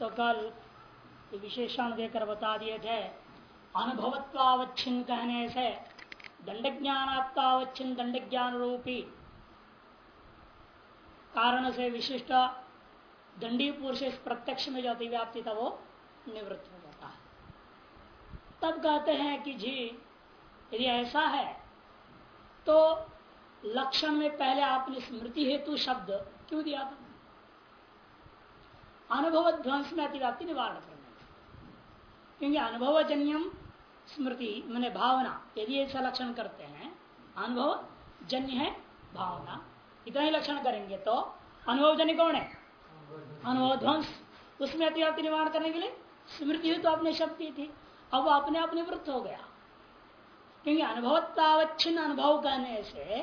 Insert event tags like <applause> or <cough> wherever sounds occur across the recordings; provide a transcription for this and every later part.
तो कल विशेषण देकर बता दिए थे। अनुभवत्वावच्छिन्न कहने से दंड ज्ञानात्वावच्छिन्न दंड ज्ञान रूपी कारण से विशिष्ट दंडी पुरुष प्रत्यक्ष में जो अतिव्याप्ति था वो निवृत्त हो जाता है। तब कहते हैं कि जी, यदि ऐसा है तो लक्षण में पहले आपने स्मृति हेतु शब्द क्यों दिया था? अनुभव ध्वंस में अतिव्याप्ति निवारण करने। क्योंकि अनुभवजन्यम स्मृति, मैंने भावना, यदि ऐसा लक्षण करते हैं अनुभव जन्य है भावना। इतना ही लक्षण करेंगे तो अनुभवजन्य कौन है? अनुभव ध्वंस उसमें अतिव्याप्ति निवारण करने के लिए स्मृति हुई तो आपने शब्द थी। अब वो अपने आप निवृत्त हो गया। क्योंकि अनुभवत्तावच्छिन्न अनुभव कहने से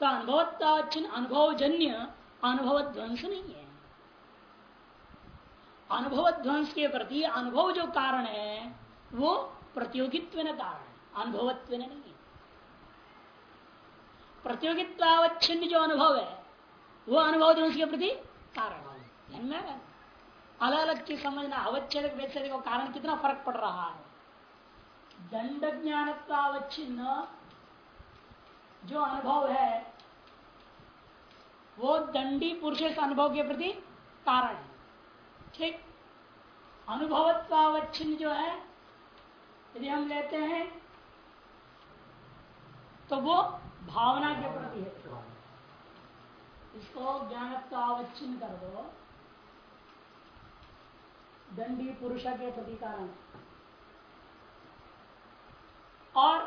तो अनुभवत्तावच्छिन्न अनुभवजन्य अनुभव ध्वंस नहीं है। अनुभव ध्वंस के प्रति अनुभव जो कारण है, वो प्रतियोगित्व कारण है। अनुभवत्व नहीं है। प्रतियोगित्वावच्छिन्न जो अनुभव है, वो अनुभव ध्वंस के प्रति कारण है। अलग अलग चीज़ समझना, अवच्छेद व्यच्छेद का कारण कितना फ़र्क पड़ रहा है? दंड ज्ञानत्वावच्छिन्न जो अनुभव है, वो दंडी पुरुष अनुभव के प्रति कारण है। ठीक? अनुभवत्वावच्छिन्न जो है, यदि हम लेते हैं तो वो भावना के प्रति है इसको ज्ञानत्वावच्छिन्न कर दो। दंडी पुरुष के प्रति कारण और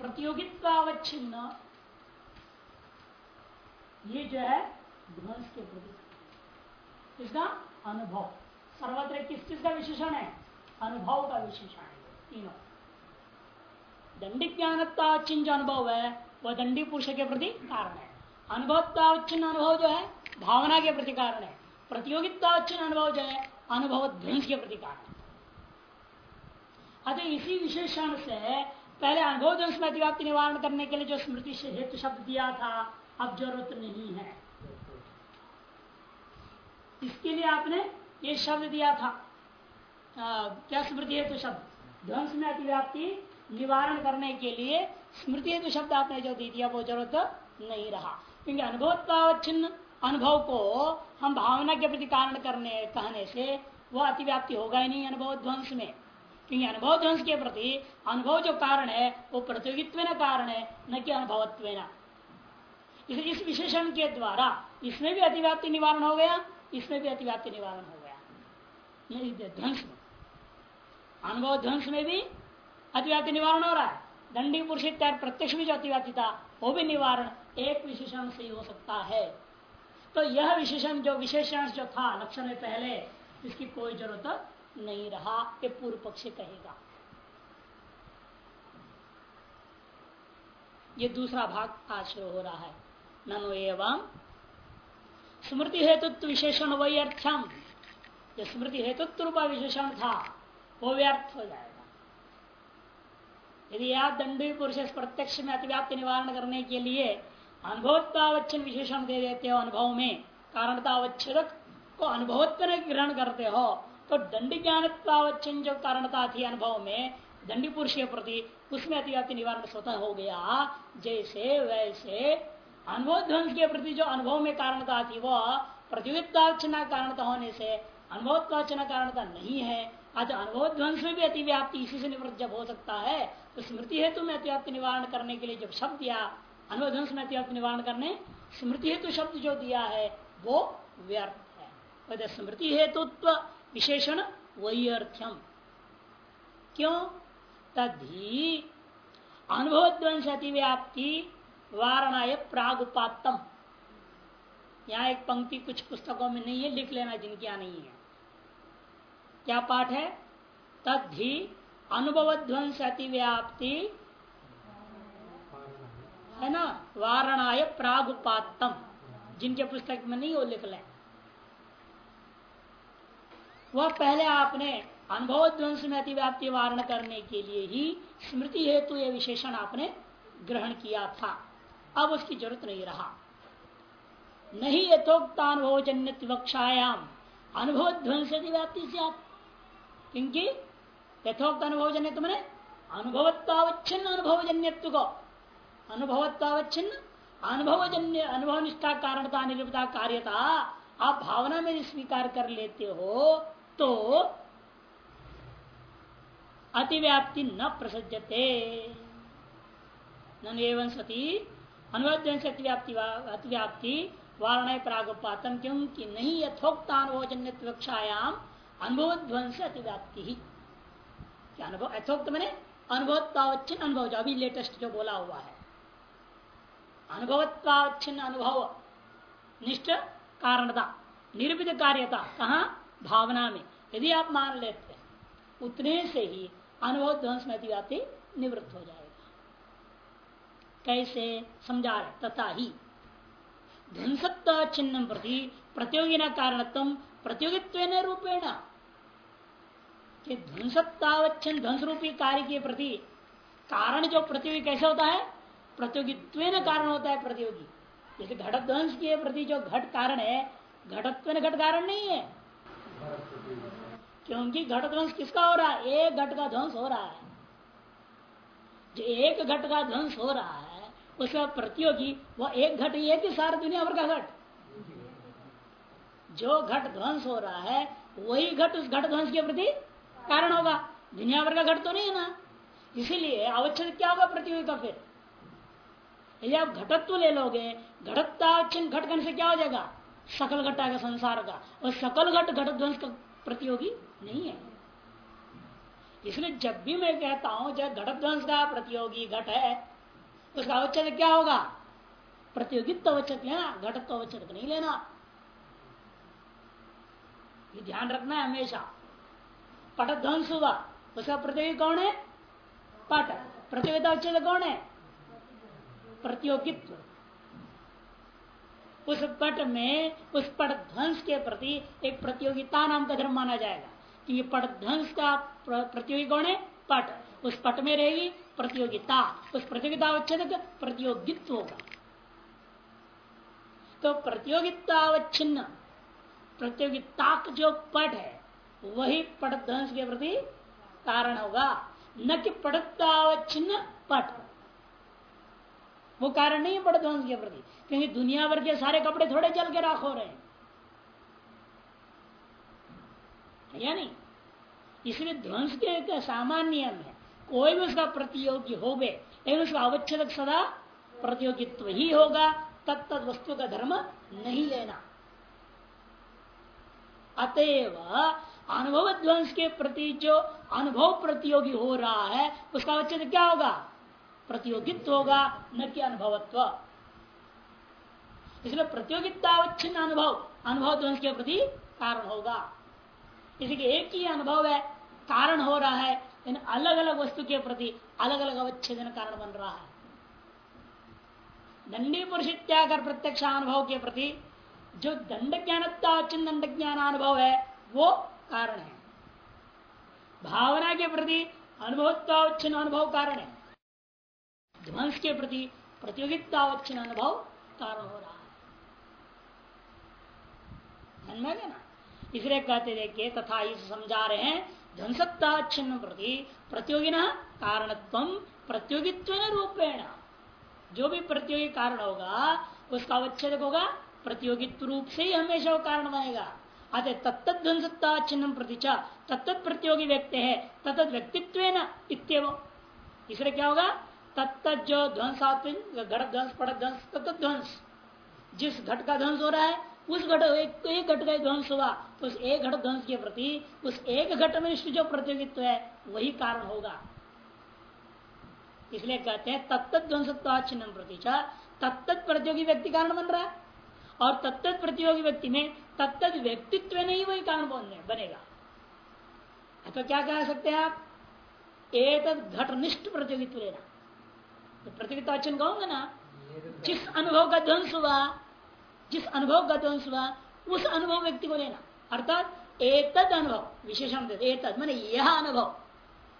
प्रतियोगित्वावच्छिन्न ये जो है ध्वंस के प्रति। इसका अनुभव। सर्वत्र किस चीज़ का विशेषण है, अनुभव का विशेषण है, तीनों। दंडी ज्ञानत्वाचिन्न जो अनुभव है, वह दंडी पुरुष के प्रति कारण है। अनुभवत्वाचिन्न अनुभव जो है, भावना के प्रति कारण है। प्रतियोगित्वाचिन्न अनुभव जो है, अनुभव ध्वंस के प्रति कारण अतः इसी विशेषण से पहले अनुभव ध्वंस में अतिव्याप्ति निवारण करने के लिए जो स्मृति से हेतु शब्द दिया था, अब ज़रूरत नहीं है। इसके लिए आपने ये शब्द दिया था। आ, क्या स्मृति हेतु शब्द? ध्वंस में अतिव्याप्ति निवारण करने के लिए स्मृति हेतु शब्द आपने जो दे दिया वो ज़रूरत नहीं रहा। क्योंकि अनुभवत्वावच्छिन्न अनुभव को हम भावना के प्रति कारण करने कहने से वह अतिव्याप्ति होगा ही नहीं अनुभव ध्वंस में। क्योंकि अनुभव ध्वंस के प्रति अनुभव जो कारण है वो प्रतियोगित्व कारण है न कि अनुभवत्व इस विशेषण के द्वारा इसमें भी अतिव्याप्ति निवारण हो गया इसमें भी अतिव्याप्ति निवारण हो गया। ध्वंस में। अनुभव ध्वंस में भी अतिव्याप्ति निवारण हो रहा है। दंडी पुरुष इत्यादि प्रत्यक्ष भी जो अतिव्याप्ति था, वो भी निवारण एक विशेषण से ही हो सकता है। तो यह विशेषण जो विशेषण जो था लक्षण में पहले, इसकी कोई ज़रूरत नहीं रहा, ये पूर्व पक्ष कहेगा। ये दूसरा भाग आज शुरू हो रहा है। ननु एवं स्मृति हेतुत्व विशेषण वही अर्थम जो स्मृति हेतुत्व रूपा विशेषण था, वो व्यर्थ हो जाएगा। यदि आप दंडी पुरुष प्रत्यक्ष में अतिव्याप्ति निवारण करने के लिए अनुभवत्वावच्छन विशेषण दे देते हो अनुभव में, कारणतावच्छेदक को अनुभवत्व ग्रहण करते हो तो दंडी ज्ञानत्वावच्छन जो कारणता थी अनुभव में, दंडी पुरुष के प्रति उसमें अतिव्याप्ति निवारण स्वतः हो गया। जैसे वैसे अनुभव ध्वंस के प्रति जो अनुभव में कारणता थी, वह प्रतियोगिताचना कारणता होने से अनुभवत्वाचना कारणता नहीं है। आज अनुभव ध्वंस में भी अतिव्याप्ति इसी से निवृत्त जब हो सकता है तो स्मृति हेतु में अतिव्याप्ति निवारण करने के लिए जब शब्द दिया अनुभव ध्वंस में अतिव्याप्ति निवारण करने, स्मृति हेतु शब्द जो दिया है, वो व्यर्थ है। स्मृति हेतुत्व विशेषण वही अर्थम। क्यों? तभी अनुभव ध्वंस अतिव्याप्ति वारणा प्रागुपातम यहाँ एक पंक्ति कुछ पुस्तकों में नहीं है, लिख लेना जिनकी यहाँ नहीं है। क्या पाठ है? तद्धि अनुभव ध्वंस अतिव्याप्ति है ना? वारणाय प्रागुपातम जिनके पुस्तक में नहीं वो लिख लें। वह पहले आपने अनुभव ध्वंस में अतिव्याप्ति वारण करने के लिए ही स्मृति हेतु यह विशेषण आपने ग्रहण किया था। अब उसकी ज़रूरत नहीं रहा। नहीं यथोक्तानुभव जन्य विवक्षायाम अनुभव ध्वंस व्याप्ति से आप क्योंकि यथोक्त अनुभवजन्य तुमने अनुभवत्वावच्छिन्न अनुभवजन्यत्व को। अनुभवत्वावच्छिन्न अनुभवजन्य अनुभव निष्ठा कारणता निरूपता कार्यता, आप भावना में स्वीकार कर लेते हो तो अतिव्याप्ति न प्रसजते नन सती अनुभव से अतिव्याप्ति अतिव्याप्ति वारणा प्रागुपातम, क्योंकि नहीं यथोक्तानुभवजन्य कक्षायाम अनुभव ध्वंस अतिव्याप्ति ही। क्या अनुभव? यथोक्त मैंने अनुभवत्वावच्छिन्न अनुभव जो अभी लेटेस्ट जो बोला हुआ है। अनुभवत्वावच्छिन्न अनुभव, निष्ठ कारणता निर्मित कार्यता, कहा? भावना में। यदि आप मान लेते हैं, उतने से ही अनुभव ध्वंस में अतिव्याप्ति निवृत्त हो जाएगा। कैसे? समझा रहे, तथा ही। ध्वंसत्व चिन्ह प्रति प्रतियोगी न कारणत्म प्रतियोगित्व रूपेण कि ध्वंसत्तावच्छिन्न ध्वंस रूपी कार्य के प्रति कारण जो प्रतियोगी कैसे होता है? प्रतियोगित्व कारण होता है प्रतियोगी। जैसे घट ध्वंस के प्रति जो घट कारण है, घटत्व घट कारण नहीं है। क्योंकि घट ध्वंस किसका हो रहा है? एक घट का ध्वंस हो रहा है। जो एक घट का ध्वंस हो रहा है उसका प्रतियोगी वह एक घट ही है कि सारा दुनिया भर का घट? जो घट ध्वंस हो रहा है, वही घट उस घट ध्वंस के प्रति कारण होगा। दुनिया भर का घट तो नहीं है ना। इसीलिए अवच्छेद क्या होगा प्रतियोगी का फिर? यदि आप घटत्व ले लोगे घटत्तावच्छिन्न घट से क्या हो जाएगा? सकल घटा का संसार का। और सकल घट घट ध्वंस का प्रतियोगी नहीं है। इसलिए जब भी मैं कहता हूँ, जब घट ध्वंस का प्रतियोगी घट है, उसका अवच्छेद क्या होगा? प्रतियोगित्व अवच्छेद लेना, घटत्व अवच्छेद नहीं लेना। ये ध्यान रखना है हमेशा। पट ध्वंस हुआ उसका प्रतियोगी कौन है? पट प्रतियोगिता उच्चेद कौन है? प्रतियोगित्व। उस पट में, उस पट ध्वंस के प्रति एक प्रतियोगिता नाम का धर्म माना जाएगा। कि ये पट ध्वंस का प्रतियोगी कौन है? पट उस पट में रहेगी प्रतियोगिता। उस प्रतियोगिता उच्छेद प्रतियोगित्व होगा। तो प्रतियोगितावच्छिन्न प्रतियोगिता जो पट है वही पट ध्वंस के प्रति कारण होगा। न कि पटतावच्छिन्न पट वो कारण नहीं है पट ध्वंस के प्रति, क्योंकि दुनिया भर के सारे कपड़े थोड़े जल के राख हो रहे हैं। या नहीं? इसलिए ध्वंस के एक सामान्य नियम है। कोई भी उसका प्रतियोगी हो गए लेकिन उसका अवच्छेद सदा प्रतियोगित्व ही होगा। तत्त वस्तु का धर्म नहीं लेना। अतएव अनुभव ध्वंस के प्रति जो अनुभव प्रतियोगी हो रहा है उसका अवच्छेद क्या होगा? प्रतियोगित्व होगा, न कि अनुभवत्व। इसलिए प्रतियोगितावच्छिन्न अनुभव अनुभव ध्वंस के प्रति कारण होगा। इसलिए एक ही अनुभव है, कारण हो रहा है इन अलग अलग वस्तु के प्रति अलग अलग अवच्छेदन कारण बन रहा है। दंडी पुरुष त्यागर प्रत्यक्ष अनुभव के प्रति जो दंड ज्ञानतावच्छिन्न दंड ज्ञान अनुभव है, वो कारण है। भावना के प्रति अनुभवत्वावच्छिन्न अनुभव कारण है। ध्वंस के प्रति प्रतियोगितावच्छिन्न अनुभव कारण हो रहा है। ना? इसलिए कहते देखिए, तथा इस समझा रहे हैं ध्वंसत्तावच्छिन्न प्रति प्रतियोगिना कारणत्व प्रतियोगित्व रूपेण। जो भी प्रतियोगी कारण होगा, उसका अवच्छेद होगा, प्रतियोगित्व रूप से ही हमेशा वो कारण बनेगा। अतः तत्त ध्वंसता चिन्ह प्रतिचा तत्त प्रतियोगी व्यक्ति है तत्त व्यक्तित्व इसलिए क्या होगा? तत्त जो ध्वंस घट ध्वंस, पट ध्वंस तत्त ध्वंस। जिस घट का ध्वंस हो रहा है, उस घट, एक एक घट का ध्वंस हुआ तो उस एक घट ध्वंस के प्रति, उस एक घट में जो प्रतियोगित्व है, वही कारण होगा। इसलिए कहते हैं तत्त ध्वंसत्व चिन्ह प्रतिचा तत्त प्रतियोगी व्यक्ति कारण बन रहा है। और तत्त प्रतियोगी व्यक्ति में तत्त व्यक्तित्व नहीं वही कारण बोलने बनेगा। तो क्या कह सकते हैं आप? एक घटनिष्ठ प्रतियोगित्व लेना। तो प्रतियोगिता वचन कहूँगा ना? जिस अनुभव का ध्वंस हुआ, जिस अनुभव का ध्वंस हुआ, उस अनुभव व्यक्ति को लेना। अर्थात एतद अनुभव, विशेषण एतद मैंने यह अनुभव,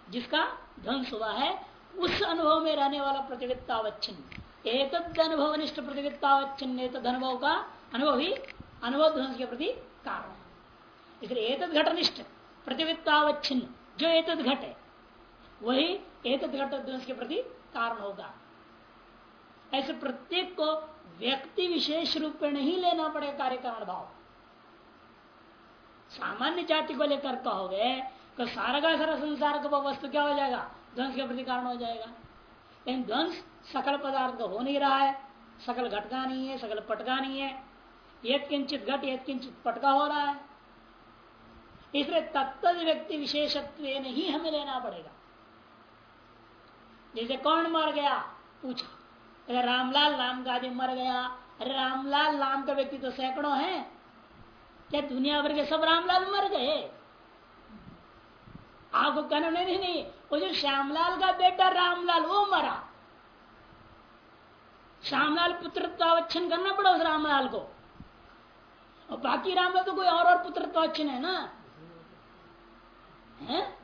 जिसका ध्वंस हुआ है, उस अनुभव में रहने वाला प्रतियोगिता अवच्छिन्न एक अनुभव निष्ठ प्रतियोगिता अवच्छिन्न अनुभव का अनुभव ही अनुभव ध्वंस के प्रति कारण। इसलिए एक घटनिष्ठ, प्रतिवित्तावच्छिन्न, जो एक घट है वही एक घट ध्वंस के प्रति कारण होगा। ऐसे प्रत्येक को व्यक्ति विशेष रूप में नहीं लेना पड़ेगा कार्य कारण भाव सामान्य जाति को लेकर कहोगे तो सारा का सारा संसार का वस्तु क्या हो जाएगा? ध्वंस के प्रति कारण हो जाएगा। लेकिन ध्वंस सकल पदार्थ हो नहीं रहा है, सकल घटका नहीं है, सकल पटका नहीं है एक किंचित घट, एक किंचित पटका हो रहा है। इसलिए तत्त व्यक्ति विशेषत्व नहीं हमें लेना पड़ेगा। जैसे कौन मर गया? पूछा। अरे रामलाल नाम का आदमी मर गया। अरे रामलाल नाम का व्यक्ति तो सैकड़ों है। क्या दुनिया भर के सब रामलाल मर गए? आपको कहना नहीं नहीं वो जो श्यामलाल का बेटा रामलाल, वो मरा। श्यामलाल पुत्रत्वावच्छन करना पड़ा उस रामलाल को। और बाकी रामलाल तो कोई और और पुत्रत्वावच्छन है ना? है?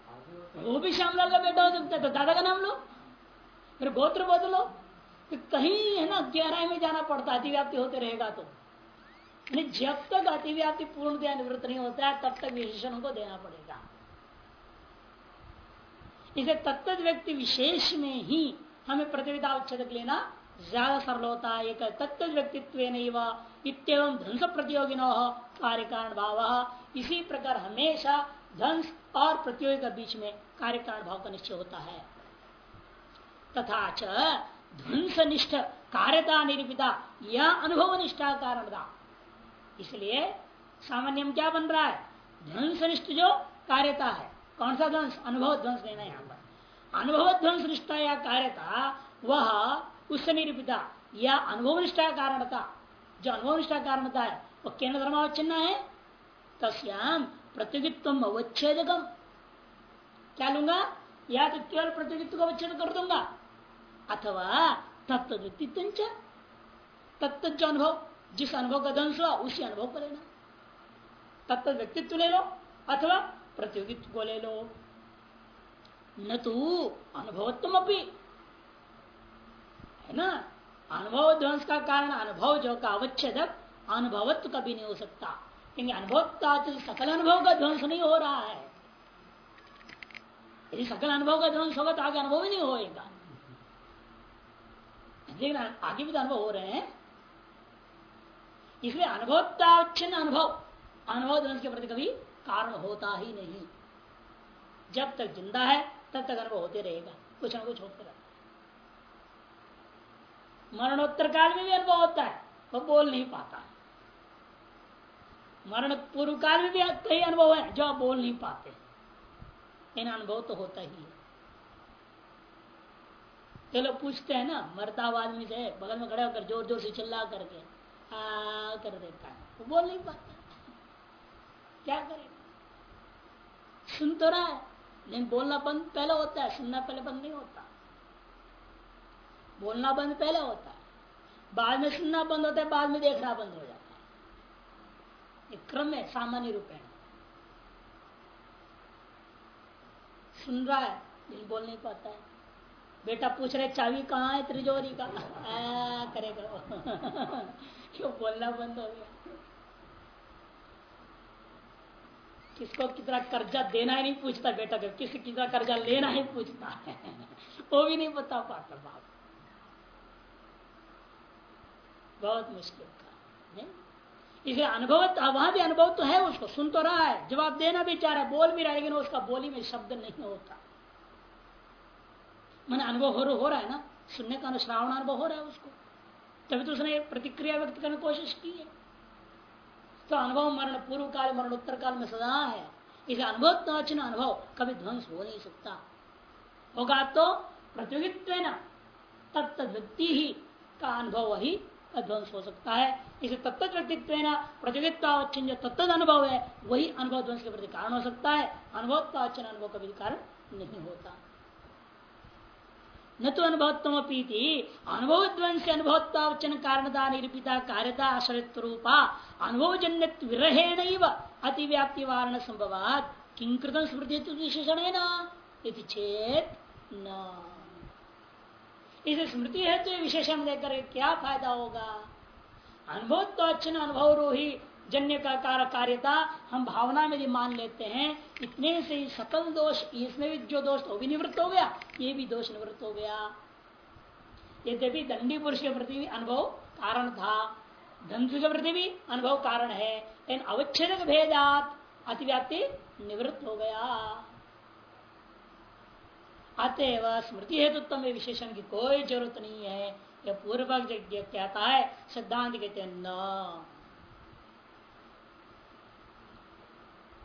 वो भी श्यामलाल का बेटा हो सकता है तो दादा का नाम लो। फिर गोत्र बदलो। तो कहीं, है ना, गहराई में जाना पड़ता है अतिव्याप्ति होते रहेगा तो। जब तक अतिव्याप्ति पूर्ण निवृत्त नहीं होता है, तब तक विशेषण को देना पड़ेगा। इसे तत्त व्यक्ति विशेष में ही हमें प्रतिविधा उच्छेदक लेना ज़्यादा सरल होता है एक तत्व व्यक्तित्व नहीं इतम ध्वंस प्रतियोगी कार्य कारण भाव इसी प्रकार हमेशा ध्वंस और प्रतियोगी के बीच में कार्य कारण भाव का निश्चय होता है। तथा ध्वंस निष्ठ कार्यता निरूपिता यह अनुभव निष्ठा कारण था इसलिए सामान्य क्या बन रहा है? ध्वंस निष्ठ जो कार्यता है। कौन सा ध्वंस? अनुभव ध्वंस लेना यहाँ पर। अनुभव ध्वंस निष्ठा या कार्यता, वह उससे निरूपिता या अनुभव निष्ठा कारणता जो अनुभव निष्ठा कारणता है वो केंद्र धर्मावच्छिन्न है तस्याम प्रतियोगित्व अवच्छेदकम क्या लूँगा या तो केवल प्रतियोगित्व को अवच्छेद कर दूँगा अथवा तत्व व्यक्तित्व तत्व जो अनुभव जिस अनुभव का ध्वंस हुआ उसी अनुभव को लेना तत्व व्यक्तित्व ले लो अथवा प्रतियोगित्व को ले लो न तो अनुभवत्म अपनी है ना? अनुभव ध्वंस का कारण अनुभव जो का अवच्छेदक अनुभवत्व कभी नहीं हो सकता। क्योंकि अनुभव सकल अनुभव का ध्वंस नहीं हो रहा है। यदि सकल अनुभव का ध्वंस होगा तो आगे अनुभव ही नहीं होगा लेकिन आगे भी तो अनुभव हो रहे हैं। इसलिए अनुभवतावच्छिन्न अनुभव अनुभव ध्वंस के प्रति कभी कारण होता ही नहीं। जब तक ज़िंदा है, तब तक अनुभव होते रहेगा। कुछ ना कुछ होते रहता मरणोत्तर काल में भी अनुभव होता है, वो बोल नहीं पाता मरण पूर्व काल में भी कई अनुभव है, जो आप बोल नहीं पाते। इन अनुभव तो होता ही है। चलो पूछते हैं ना, मरता हुआ आदमी से, बगल में खड़े होकर ज़ोर ज़ोर से चिल्ला करके, आ, कर देता है। वो बोल नहीं पाता। क्या करेगा सुन तो रहा है, लेकिन बोलना बंद पहले होता है, सुनना पहले बंद नहीं होता। बोलना बंद पहले होता है। बाद में सुनना बंद होता है बाद में देखना बंद हो जाता है। क्रम है सामान्य रूप है। सुन रहा है लेकिन बोल नहीं पाता है। बेटा पूछ रहे चाबी कहाँ है त्रिजोरी का? आ, करेगा <laughs> क्यों बोलना बंद हो गया? किसको कितना कर्जा देना ही नहीं पूछता बेटा जब किसी कितना कर्जा लेना ही पूछता है। <laughs> वो भी नहीं बता पाता बाप। बहुत मुश्किल था इसे अनुभव वहाँ भी अनुभव तो है उसको सुन तो रहा है जवाब देना भी चाह रहा है बोल भी रहा है लेकिन उसका बोली में शब्द नहीं होता। मैंने अनुभव हो, रहा है ना? सुनने का श्रावण अनुभव हो रहा है उसको। तभी तो उसने प्रतिक्रिया व्यक्त करने की कोशिश की है। तो अनुभव मरण पूर्व काल मरण उत्तर काल में सदा है। इसे अनुभव तो अच्छा अनुभव कभी ध्वंस हो नहीं सकता। होगा तो प्रतियोगित्व तत्त व्यक्ति ही का अनुभव ही का ध्वंस हो सकता है। इसे तत्त व्यक्तित्व प्रतियोगित्वावच्छिन्न जो तत्त अनुभव है, वही अनुभव ध्वंस के प्रति कारण हो सकता है। अनुभव अनुभव कभी कारण नहीं होता। न तो अनुभवत्म पीति अनुभव ध्वंस अनुभवत्वावचन कारणता, निरूपिता, कार्यता आश्रित रूपा अनुभव जन्य विरहेण अतिव्याप्ति वारण संभवात किंकृत स्मृति विशेषण है ना चेत न। इसे स्मृति है तो विशेषण लेकर क्या फ़ायदा होगा? अनुभव तो अच्छे अनुभव रोही, जन्य का कार कार्यता, हम भावना में भी मान लेते हैं। इतने से ही सकल दोष, इसमें भी जो दोष वो भी निवृत्त हो गया, ये भी दोष निवृत्त हो गया। यद्यपि दंडी पुरुष के प्रति भी अनुभव कारण था धंसु के प्रति भी अनुभव कारण है, लेकिन अवच्छेद भेदात अतिव्याप्ति निवृत्त हो गया। अतएव स्मृति हेतुत्व में विशेषण की कोई ज़रूरत नहीं है। यह पूर्व कहता है सिद्धांत कहते न.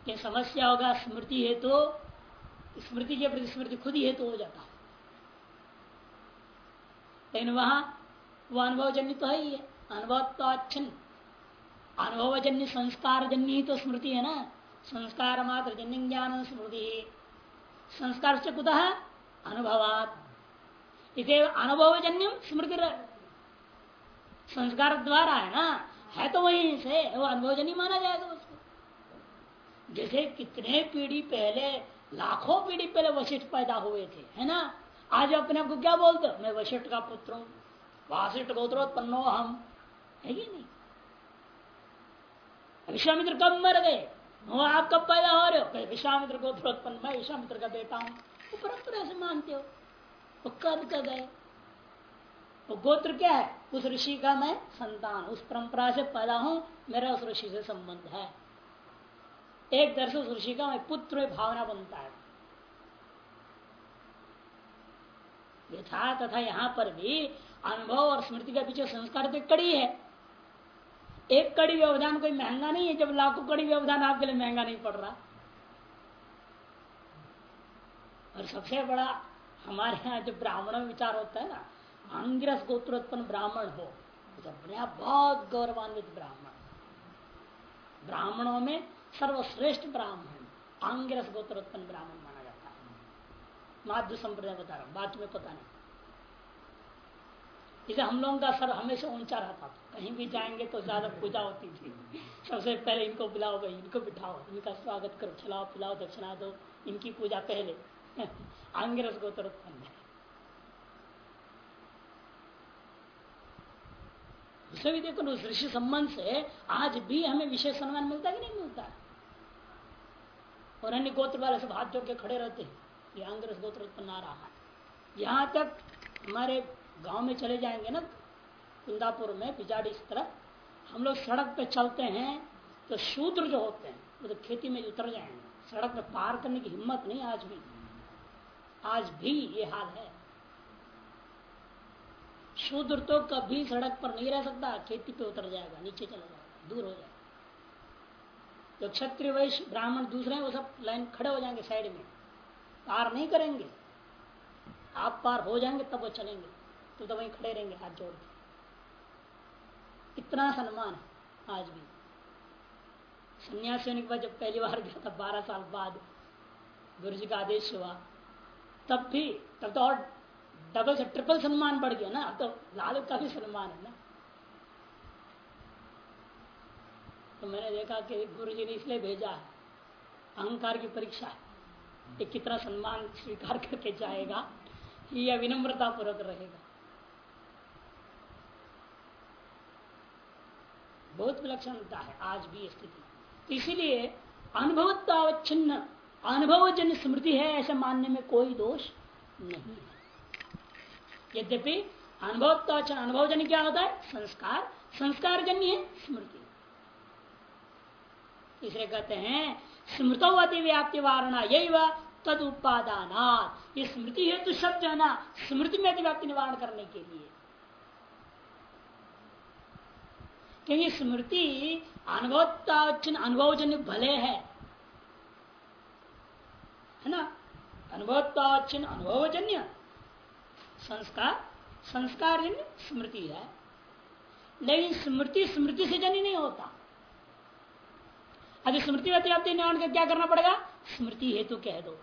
ये समस्या होगा स्मृति हेतु तो, स्मृति के प्रति स्मृति खुद ही हेतु हो जाता है। लेकिन वहाँ वो अनुभवजन्य तो है ही है। अनुभव तो अच्छन अनुभवजन्य संस्कार जन्य ही तो स्मृति है ना। संस्कार मात्र जन्य ज्ञान स्मृति। संस्कार से कुतः? अनुभवात। इसे अनुभवजन्य स्मृति संस्कार द्वारा है ना है तो वही से वो अनुभवजन्य माना जाएगा उसको जैसे कितने पीढ़ी पहले, लाखों पीढ़ी पहले वशिष्ठ पैदा हुए थे, है ना? आज अपने आप को क्या बोलते मैं वशिष्ठ का पुत्र हूँ वाशिष्ठ गोत्रोत्पन्नो हम है कि नहीं? विश्वामित्र कब मर गए? वो आप कब पैदा हो रहे हो? विश्वामित्र गोत्रोत्पन्न मैं विश्वामित्र का बेटा हूँ। वो परंपरा से मानते हो। वो कब कब गए वो गोत्र क्या है? उस ऋषि का मैं संतान, उस परंपरा से पैदा हूँ, मेरा उस ऋषि से संबंध है। एक दर्शन उस ऋषि का मैं पुत्र भावना बनता है। यथा तथा यहाँ पर भी अनुभव और स्मृति के पीछे संस्कार तो कड़ी है। एक कड़ी व्यवधान, कोई महँगा नहीं है, जब लाखों कड़ी व्यवधान आपके लिए महँगा नहीं पड़ रहा। और सबसे बड़ा हमारे यहाँ जो ब्राह्मणों में विचार होता है ना, आंग्रस गोत्रोत्पन्न ब्राह्मण हो तो अपने आप बहुत गौरवान्वित ब्राह्मण ब्राह्मणों में सर्वश्रेष्ठ ब्राह्मण, आंग्रस गोत्रोत्पन्न ब्राह्मण माना जाता है। माध्य संप्रदाय बता रहा बाद में पता नहीं। इसे हम लोगों का सर हमेशा ऊँचा रहता था। कहीं भी जाएँगे तो ज़्यादा पूजा होती थी। सबसे पहले इनको बुलाओ भाई, इनको बिठाओ, इनका स्वागत करो, खिलाओ पिलाओ, दक्षिणा दो, इनकी पूजा पहले। आंग्रस गोत्र उत्पन्न है उसे भी देखो उस ऋषि संबंध से आज भी हमें विशेष सम्मान मिलता है कि नहीं मिलता और अन्य गोत्र वाले सब हाथ जोड़ के खड़े रहते हैं ये आंग्रस गोत्र उत्पन्न आ रहा है यहाँ तक हमारे गाँव में चले जाएँगे ना कुंदापुर में पिजाड़ी इस तरफ़ हम लोग सड़क पे चलते हैं तो शूद्र जो होते हैं वो तो खेती में उतर जाएँगे सड़क पे पार करने की हिम्मत नहीं आज भी आज भी ये हाल है। शूद्र तो कभी सड़क पर नहीं रह सकता खेती पे उतर जाएगा नीचे चला जाएगा दूर हो जाएगा। जो क्षत्रिय वैश्य ब्राह्मण दूसरे हैं वो सब लाइन खड़े हो जाएँगे साइड में। पार नहीं करेंगे। आप पार हो जाएँगे तब वो चलेंगे। तो, तो वहीं खड़े रहेंगे हाथ जोड़ के। इतना सम्मान है आज भी। सन्यासी होने के बाद जब पहली बार गया था बारह साल बाद गुरु जी का आदेश हुआ तब भी, तब तो और डबल से ट्रिपल सम्मान बढ़ गया ना, अब तो लाल का भी सम्मान है ना। तो मैंने देखा कि गुरु जी ने इसलिए भेजा है अहंकार की परीक्षा है कि कितना सम्मान स्वीकार करके जाएगा, या विनम्रता पूर्वक रहेगा। बहुत विलक्षणता है आज भी स्थिति। इसीलिए अनुभवतावच्छिन्न अनुभवजन स्मृति है, ऐसे मानने में कोई दोष नहीं है। यद्यपि अनुभव अनुभव जन क्या होता है? संस्कार। संस्कार जन्य है, स्मृति। तीसरे कहते हैं स्मृतवती व्याप्ति वारणा यही वह तद उपादान ये स्मृति हेतु शब्द है ना, स्मृति में अतिव्याप्ति निवारण करने के लिए। क्योंकि स्मृति अनुभवतावच्छिन्न अनुभवजन्य भले है है ना? अनुभवतावच्छिन्न अनुभवजन्य। संस्कार संस्कार स्मृति है। लेकिन स्मृति स्मृति से जन्य नहीं होता। अभी स्मृति अतिव्याप्ति निवारण का क्या करना पड़ेगा? स्मृति हेतु कह दो।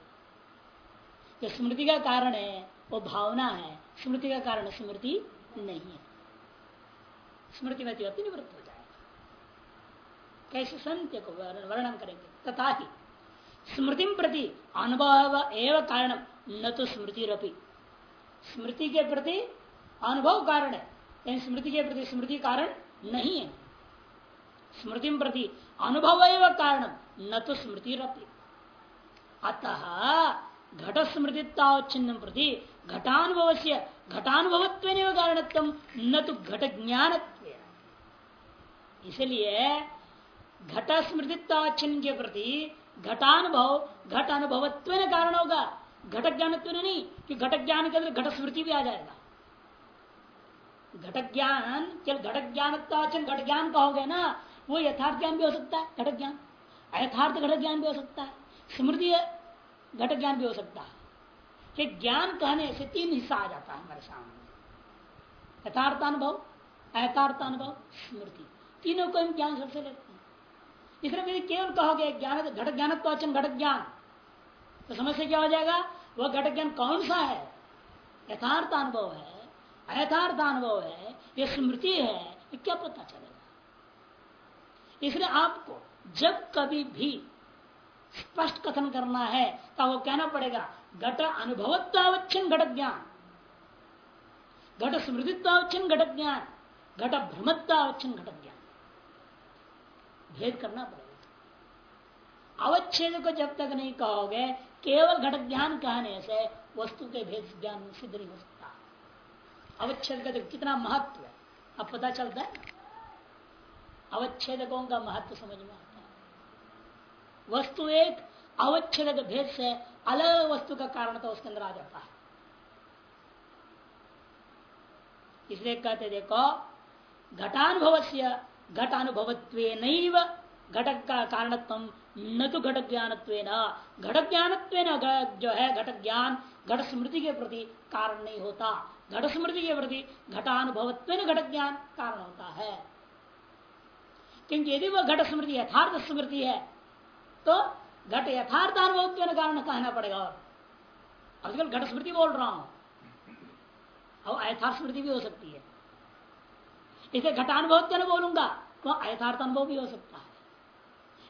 जो स्मृति का कारण है, वो भावना है। स्मृति का कारण स्मृति नहीं है। स्मृति अति निवृत्त हो जाएगा। कैसे संत्य को वर्णन करेंगे? तथा ही। स्मृति प्रति अनुभव एवं कारण, न तो स्मृति रपी स्मृति के प्रति अनुभव कारण है स्मृति के प्रति स्मृति कारण नहीं है। स्मृति प्रति अनुभव कारण, न तो स्मृति रहती अतः घट स्मृतितावच्छिन्न प्रति घटानुभव से घटानुभवत्व कारणत्म न तो घट ज्ञान इसलिए घट स्मृतितावच्छिन्न के प्रति घटानुभव घट अनुभवत्व कारण होगा। घट ज्ञान नहीं, कि घट ज्ञान के अंदर घट स्मृति भी आ जाएगा। घट ज्ञान चल घट ज्ञान घट ज्ञान कहोगे ना, वो यथार्थ ज्ञान भी हो सकता है घट ज्ञान अयथार्थ घट ज्ञान भी हो सकता है, स्मृति घट ज्ञान भी हो सकता है। कि ज्ञान कहने से तीन हिस्सा आ जाता है हमारे सामने। यथार्थ अनुभव अयथार्थ अनुभव स्मृति। तीनों को हम ज्ञान सबसे लेते हैं। इसलिए केवल कहोगे, ज्ञान घट ज्ञान तो घट ज्ञान। तो समस्या क्या हो जाएगा? वह घट ज्ञान कौन सा है? यथार्थ अनुभव है, अयथार्थ अनुभव है ये स्मृति है क्या पता चलेगा? इसलिए आपको जब कभी भी स्पष्ट कथन करना है तो वो कहना पड़ेगा, घट अनुभवत्वावच्छन घट ज्ञान। घट स्मृतित्वावच्छन घट ज्ञान, घट भ्रमत्वावच्छन घट ज्ञान। भेद करना पड़ेगा। अवच्छेद को जब तक नहीं कहोगे, केवल घट ज्ञान कहने से वस्तु के भेद ज्ञान सिद्ध नहीं हो सकता। अवच्छेद का तो कितना महत्व है? अब पता चलता है? अवच्छेदकों का महत्व समझ में आता है। वस्तु एक अवच्छेद भेद से अलग वस्तु का कारण तो उसके अंदर आ जाता है। इसलिए कहते देखो घटानुभव से घटानुभवत्व घटक का कारणत्व न तो घट ज्ञान घट ज्ञान जो है घट ज्ञान घट स्मृति के प्रति कारण नहीं होता। घट स्मृति के प्रति घटानुभवत्व घट ज्ञान कारण होता है। क्योंकि यदि वह घट स्मृति यथार्थ स्मृति है तो घट यथार्थ अनुभव कारण कहना पड़ेगा और। आजकल घट स्मृति बोल रहा हूँ। और यथार्थ स्मृति भी हो सकती है। इसे घटानुभव के बोलूँगा तो यथार्थ अनुभव भी हो सकता है।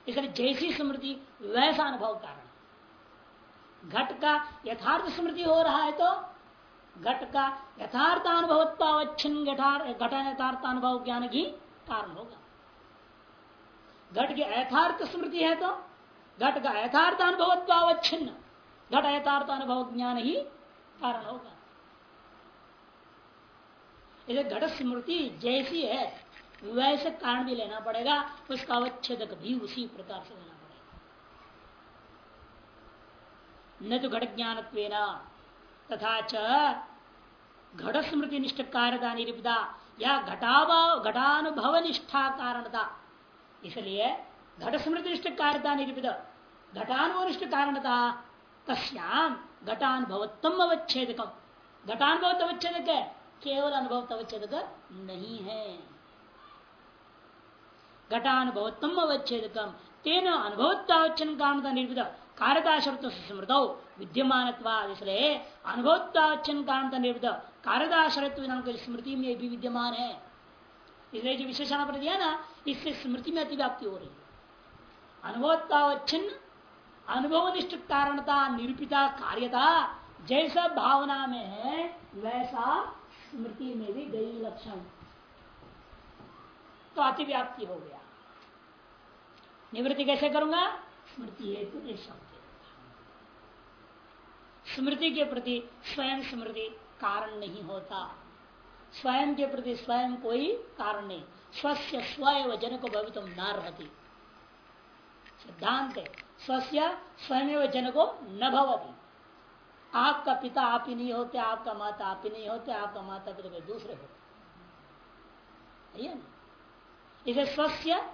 इसलिए जैसी स्मृति, वैसा अनुभव कारण। घट का यथार्थ स्मृति हो रहा है तो घट का यथार्थ अनुभवत्वावच्छिन्न घट यथार्थ अनुभव ज्ञान की कारण होगा। घट की यथार्थ स्मृति है तो घट का यथार्थ अनुभवत्वावच्छिन्न, घट यथार्थ अनुभव ज्ञान ही कारण होगा। इसे घट स्मृति जैसी है, वैसे कारण भी लेना पड़ेगा, उसका अवच्छेदक भी उसी प्रकार से लेना पड़ेगा। न तो घट ज्ञान तथा च घट स्मृति निष्ठ कार्यता निरूपिता, या घटाभाव घटानुभव निष्ठा कारणता। इसलिए घट स्मृति निष्ठ कार्यता निरूपित घटानुभवनिष्ठ कारणता तस्याम घटानुभवत्म अवच्छेदकम। घटानुभव अवच्छेदक है केवल अनुभव अवच्छेदक नहीं है। घटानुभवत्म अवच्छेदकम तेन अनुभवत्तावच्छन कारणता निर्मित कार्यता स्मृत विद्यमान इसलिए अनुभवत्तावच्छन कारणता निर्मित कार्यता स्मृति में भी विद्यमान है। इसलिए जो विशेषण पर दिया ना, इससे स्मृति में अतिव्याप्ति हो रही है। अनुभवतावच्छिन्न अनुभवनिष्ठ कारणता, निरूपिता, कार्यता, जैसा भावना में है, वैसा स्मृति में भी गई लक्षण। तो अतिव्याप्ति हो गया। निवृत्ति कैसे करूँगा? स्मृति हेतु शब्द। स्मृति के प्रति स्वयं स्मृति कारण नहीं होता। स्वयं के प्रति स्वयं कोई कारण नहीं। स्वस्य स्वयं जन को भवित न रहती। सिद्धांत स्वस्य स्वयं जन को न भवती। आपका पिता आप ही नहीं होते, आपका माता आप ही नहीं होते, आपका माता पिता कोई दूसरे होते। इसे स्वस्य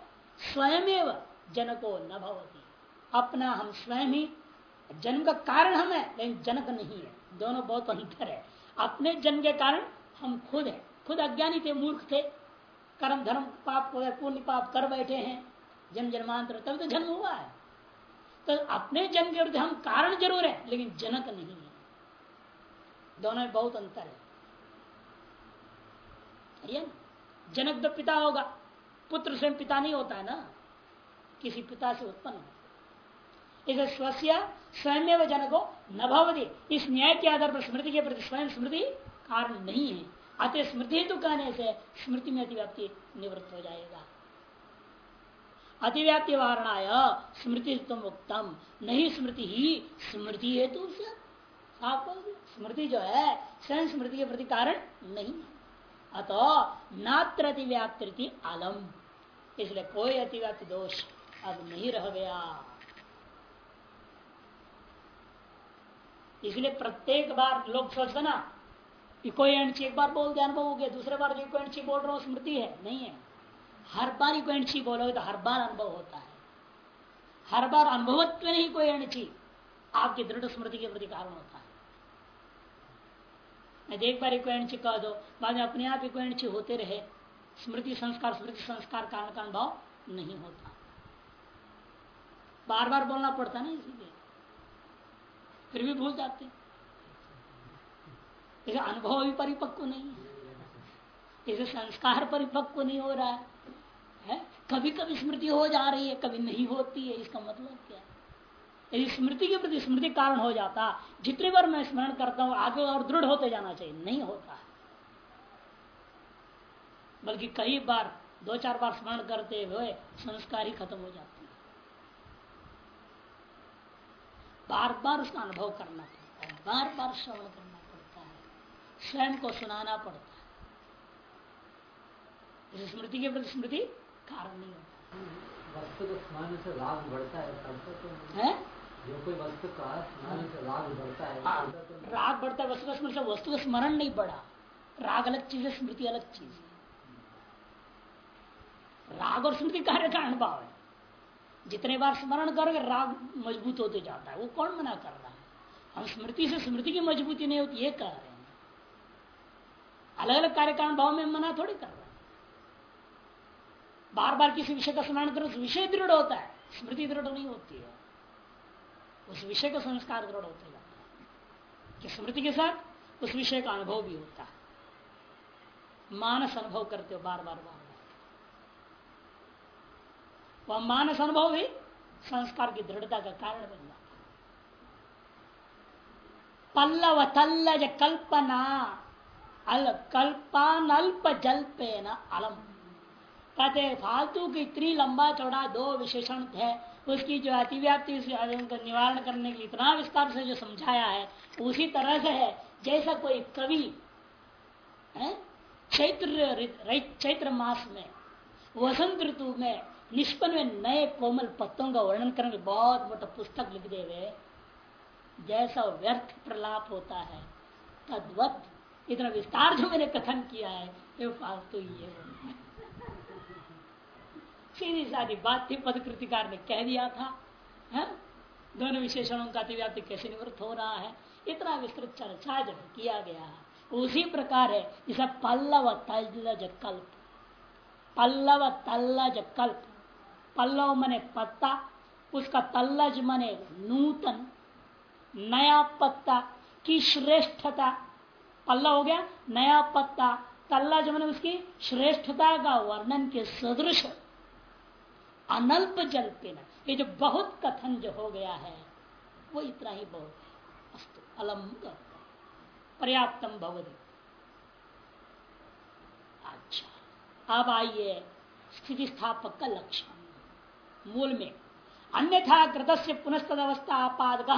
स्वयं जनको न भवती। अपना हम स्वयं ही, जन्म का कारण हम है, लेकिन जनक नहीं है। दोनों बहुत अंतर है। अपने जन्म के कारण हम खुद है। खुद अज्ञानी थे, मूर्ख थे। कर्म, धर्म, पाप पुण्य, पाप कर बैठे हैं। जन्म, जन्मांतर, तभी तो जन्म हुआ है। तो अपने जन्म के हम कारण ज़रूर है, लेकिन जनक नहीं है। दोनों में बहुत अंतर है। जनक तो पिता होगा, पुत्र स्वयं पिता नहीं होता है ना? किसी पिता से उत्पन्न इसे स्वस्य स्वयं जनको न भवती इस न्याय के आधार पर स्मृति के प्रति स्वयं स्मृति कारण नहीं है। अतः स्मृति तो कहने से स्मृति में अतिव्याप्ति निवृत्त हो जाएगा। अतिव्याप्ति वारणा स्मृति उत्तम नहीं स्मृति ही, स्मृति हेतु स्मृति जो है स्वयं स्मृति के प्रति कारण नहीं अतः नात्र अतिव्याप्ति आलम इसलिए कोई अतिव्याप्ति दोष अब नहीं रह गया। इसलिए प्रत्येक बार लोग सोचते ना, कि कोई एंड एक बार बोल दिया अनुभव हो गया दूसरे बार जो कोई बोल रहा हूँ, स्मृति है। नहीं है। हर बार कोई छी बोलोगे तो हर बार अनुभव होता है। हर बार अनुभवत्व नहीं कोई अणची आपकी दृढ़ स्मृति के प्रति कारण होता है। मैं एक बार अणची कह दो, बाद में अपने आप ही कोई होते रहे। स्मृति संस्कार स्मृति संस्कार कारण का अनुभव नहीं होता। बार बार बोलना पड़ता ना इसीलिए। फिर भी भूल जाते। इसे अनुभव भी परिपक्व नहीं है। इसे संस्कार परिपक्व नहीं हो रहा है। है? कभी कभी स्मृति हो जा रही है, कभी नहीं होती है, इसका मतलब क्या यदि स्मृति के प्रति स्मृति कारण हो जाता। जितनी बार मैं स्मरण करता हूँ आगे और दृढ़ होते जाना चाहिए। नहीं होता। है बल्कि कई बार दो चार बार स्मरण करते हुए संस्कार ही खत्म हो जाते हैं। बार बार उसका अनुभव करना पड़ता है। बार बार श्रवण करना पड़ता है। स्वयं को सुनाना पड़ता है। स्मृति के प्रति स्मृति कारण नहीं होता। वस्तु को से राग बढ़ता है है? जो कोई वस्तु का राग बढ़ता है हाँ, राग बढ़ता है वस्तु का स्मरण वस्तु का स्मरण नहीं बढ़ा राग अलग चीज़ है स्मृति अलग चीज़ है। राग और स्मृति कार्य का अनुभव है। जितने बार स्मरण करोगे राग मज़बूत होते जाता है। वो कौन मना कर रहा है? हम स्मृति से स्मृति की मजबूती नहीं होती ये कह रहे हैं। अलग अलग कार्य का अनुभव में मना थोड़ी कर रहे हैं। बार बार किसी विषय का स्मरण करो विषय दृढ़ होता है स्मृति दृढ़ नहीं होती है। उस विषय का संस्कार दृढ़ होते जाता है। कि स्मृति के साथ उस विषय का अनुभव भी होता है। मानस अनुभव करते हो बार बार बार बार वह मानस अनुभव भी संस्कार की दृढ़ता का कारण बन जाता पल्लव तल्लज कल्पना, अल कल्पान अल्प जल्पे न अलम। कहते फालतू की इतनी लंबा चौड़ा दो विशेषण है। उसकी जो अतिव्याप्ति का निवारण करने के लिए इतना विस्तार से जो समझाया है, उसी तरह से है, जैसा कोई कवि चैत्र चैत्र मास में, वसंत ऋतु में निष्पन्न में नए कोमल पत्तों का वर्णन करने बहुत मोटा पुस्तक लिख दे हुए जैसा व्यर्थ प्रलाप होता है, तद्वत, इतना विस्तार जो मैंने कथन किया है, ये फालतू ही है। सीधी सारी बात थी, पदकृतिकार ने कह दिया था, है? दोनों विशेषणों का अतिव्याप्ति कैसे निवृत्त हो रहा है? इतना विस्तृत चर्चा जब किया गया, उसी प्रकार है जिसे पल्लव तल्लज कल्प। पल्लव तल्लज कल्प। पल्लव मने पत्ता, उसका तल्लज मने नूतन, नया पत्ता की श्रेष्ठता। पल्लव हो गया, नया पत्ता। तल्लज मने उसकी श्रेष्ठता का वर्णन के सदृश। अनल्प जल पेना। ये जो बहुत कथन जो हो गया है, वो इतना ही बहुत है अस्तु, अलम पर्याप्तम भवदी अच्छा अब आइए स्थिति स्थापक का लक्षण। मूल में, अन्यथा कृत से पुनस्तद अवस्था आपादक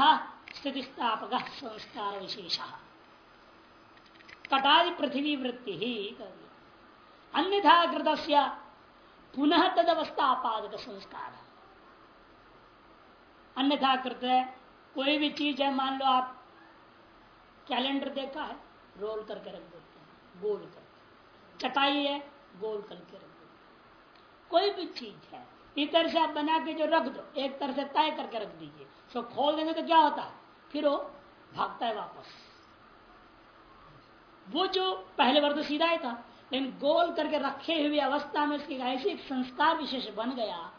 स्थिति स्थापक संस्कार विशेष। कटादि पृथ्वी वृत्ति ही अन्यथा कृत पुनः तद अवस्था आपादक संस्कार। अन्यथा कृत है, कोई भी चीज़ है, मान लो आप कैलेंडर देखा है, रोल करके रख देते हैं, गोल करके। चटाई है, गोल करके रख देते कोई भी चीज़ है, इधर से आप बना के जो रख दो, एक तरह से तय करके रख दीजिए, सो खोल देंगे तो क्या होता है? फिर वो भागता है वापस। वो जो पहले बार तो सीधा ही था। लेकिन गोल करके रखे हुए अवस्था में उसकी ऐसी संस्कार विशेष बन गया।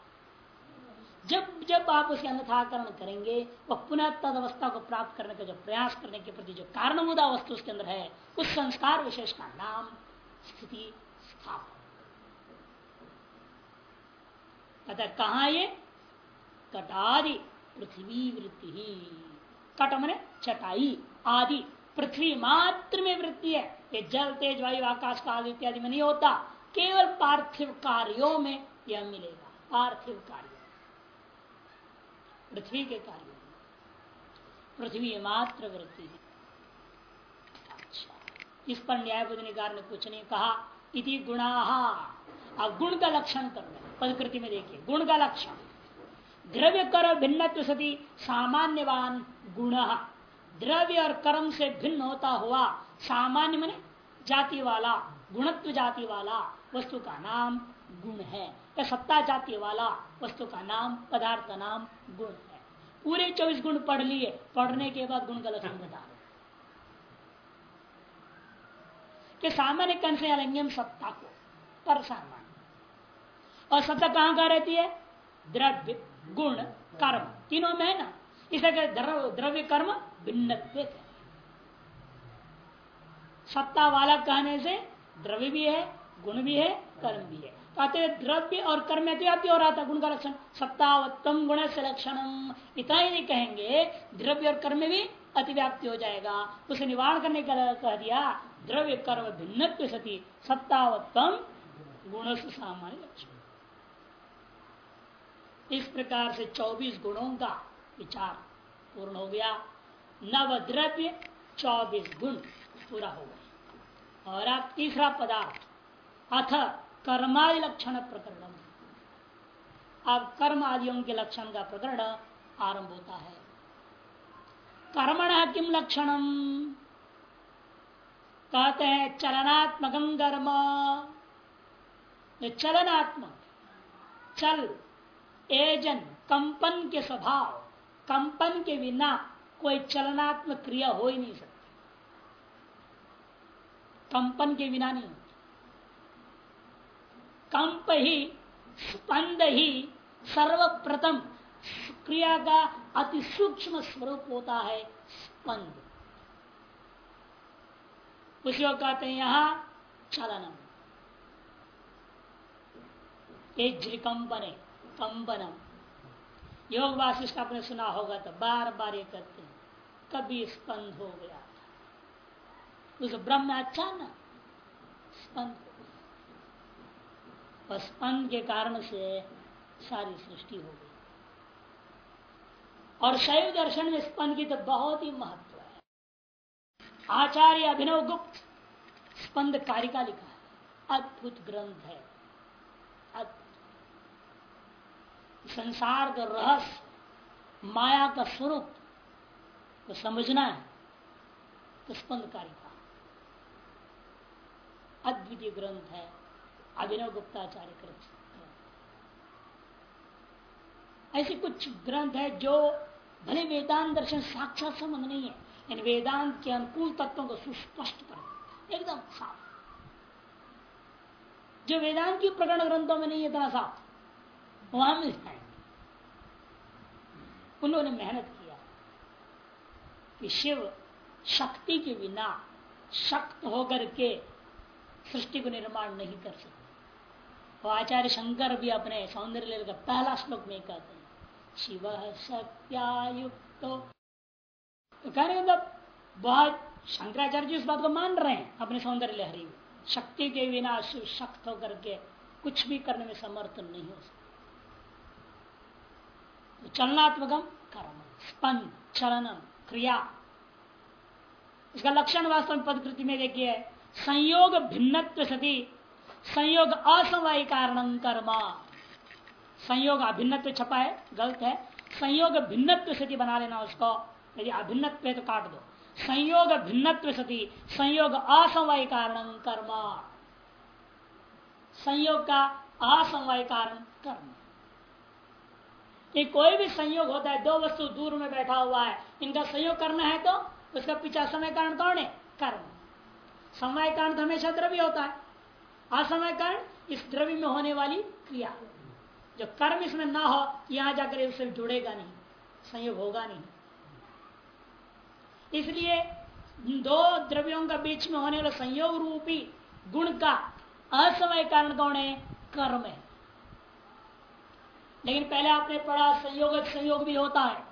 जब जब आप उसके अन्यथाकरण करेंगे, वह पुनः तद अवस्था को प्राप्त करने का जो प्रयास करने के प्रति जो कारणमुदा वस्तु उसके अंदर है, उस संस्कार विशेष का नाम स्थिति स्थापन। अतः कहा ये? कटादि पृथ्वी वृत्ति ही। कट मने चटाई आदि पृथ्वी मात्र में वृत्ति है। ये जल, तेज वायु, आकाश, काल इत्यादि में नहीं होता। केवल पार्थिव कार्यों में यह मिलेगा। पार्थिव कार्य। पृथ्वी के कार्य पृथ्वी मात्र वृत्ति है। अच्छा। इस पर न्यायबुद्धिकार ने कुछ नहीं कहा। इति गुणा। अब गुण का लक्षण कर रहे पदकृति में देखिए। गुण का लक्षण। द्रव्य, कर भिन्न सती सामान्यवान गुण। द्रव्य और कर्म से भिन्न होता हुआ सामान्य मने जाति वाला, गुणत्व जाति वाला वस्तु का नाम गुण है। या सत्ता जाति वाला वस्तु का नाम, पदार्थ का नाम गुण है। पूरे चौबीस गुण पढ़ लिए, पढ़ने के बाद गुण का लक्षण बता सामान्य कन से अलंगम सत्ता को, पर सामान्य। और सत्ता कहाँ कहा रहती है? द्रव्य, गुण, कर्म। तीनों में है ना? इसे द्रव्य कर्म भिन्न सत्ता वाला कहने से द्रव्य भी है, गुण भी है, कर्म भी है। तो कहते द्रव्य और कर्म अतिव्याप्ति हो रहा था, गुण का लक्षण। सत्तावत्तम गुण से लक्षण इतना ही नहीं कहेंगे, द्रव्य और कर्म भी अतिव्याप्ति हो जाएगा। उसे निवारण करने का कह दिया, द्रव्य, कर्म भिन्न सती, सत्तावत्तम गुण से सामान्य लक्षण। इस प्रकार से 24 गुणों का विचार पूर्ण हो गया। नव द्रव्य 24 गुण पूरा हो गया। और आप तीसरा पदार्थ, अथ कर्मादि लक्षण प्रकरण अब कर्म आदियों के लक्षण का प्रकरण आरंभ होता है। कर्मण किम लक्षणम? कहते हैं, चलनात्मक कर्म। चलनात्मक, चल, एजन, कंपन के स्वभाव, कंपन के बिना कोई चलनात्मक क्रिया हो ही नहीं सकती। कंपन के बिना नहीं कंप ही, स्पंद ही सर्वप्रथम क्रिया का अति सूक्ष्म स्वरूप होता है स्पंद। उसी को कहते हैं यहाँ चलनम। कंपने कंपनम। योग वासिष्ठ आपने सुना होगा तो बार बार ये कहते हैं, कभी स्पंद हो गया। उस ब्रह्म अचानक स्पंद और स्पंद के कारण से सारी सृष्टि हो गई। और शैव दर्शन में स्पंद की तो बहुत ही महत्व है। आचार्य अभिनव गुप्त स्पंद कारिका लिखा है। अद्भुत ग्रंथ है। संसार का रहस्य, माया का स्वरूप को समझना है। तो स्पंद कारिका। अद्वितीय ग्रंथ है। अभिनव गुप्ताचार्य कृत ऐसे कुछ ग्रंथ है जो भले वेदांत दर्शन साक्षात संबंध नहीं है इन वेदांत के अनुकूल तत्वों को सुस्पष्ट कर एकदम साफ़। जो वेदांत की प्रकरण ग्रंथों में नहीं इतना साफ़। वहाँ मिल जाए उन्होंने मेहनत किया कि शिव शक्ति के बिना शक्त होकर के सृष्टि को निर्माण नहीं कर सकते। आचार्य शंकर भी अपने सौंदर्य का पहला श्लोक में कहते हैं, शिव सत्यायुक्त। तो रहे मतलब बहुत शंकराचार्य जी उस बात को मान रहे हैं अपने सौंदर्य लहरी में। शक्ति के बिना शिव शक्त होकर के कुछ भी करने में समर्थ नहीं हो सकता। तो चलनात्मकम कर्म, स्पंद, चलनम, क्रिया। इसका लक्षण वास्तव में पदकृति में देखिए संयोग भिन्नत्व सती। संयोग असमवाय कारण कर्म। संयोग अभिन्नत्व छपा है, गलत है। संयोग भिन्नत्व सती बना लेना उसको। यदि अभिन्नत्व है तो काट दो। संयोग भिन्नत्व सती, संयोग असमवाय कारण कर्म। संयोग का असमवाय कारण कर्म। ये कोई भी संयोग होता है, दो वस्तु दूर में बैठा हुआ है, इनका संयोग करना है तो उसका पीछा समय कारण कौन है? कर्म। समय कारण तो हमेशा द्रव्य होता है। असमय कारण इस द्रव्य में होने वाली क्रिया। जो कर्म इसमें ना हो, यहाँ जाकर उससे जुड़ेगा नहीं, संयोग होगा नहीं। इसलिए दो द्रव्यों का बीच में होने वाला संयोग रूपी गुण का असमय कारण कौन है? कर्म है। लेकिन पहले आपने पढ़ा, संयोग संयोग भी होता है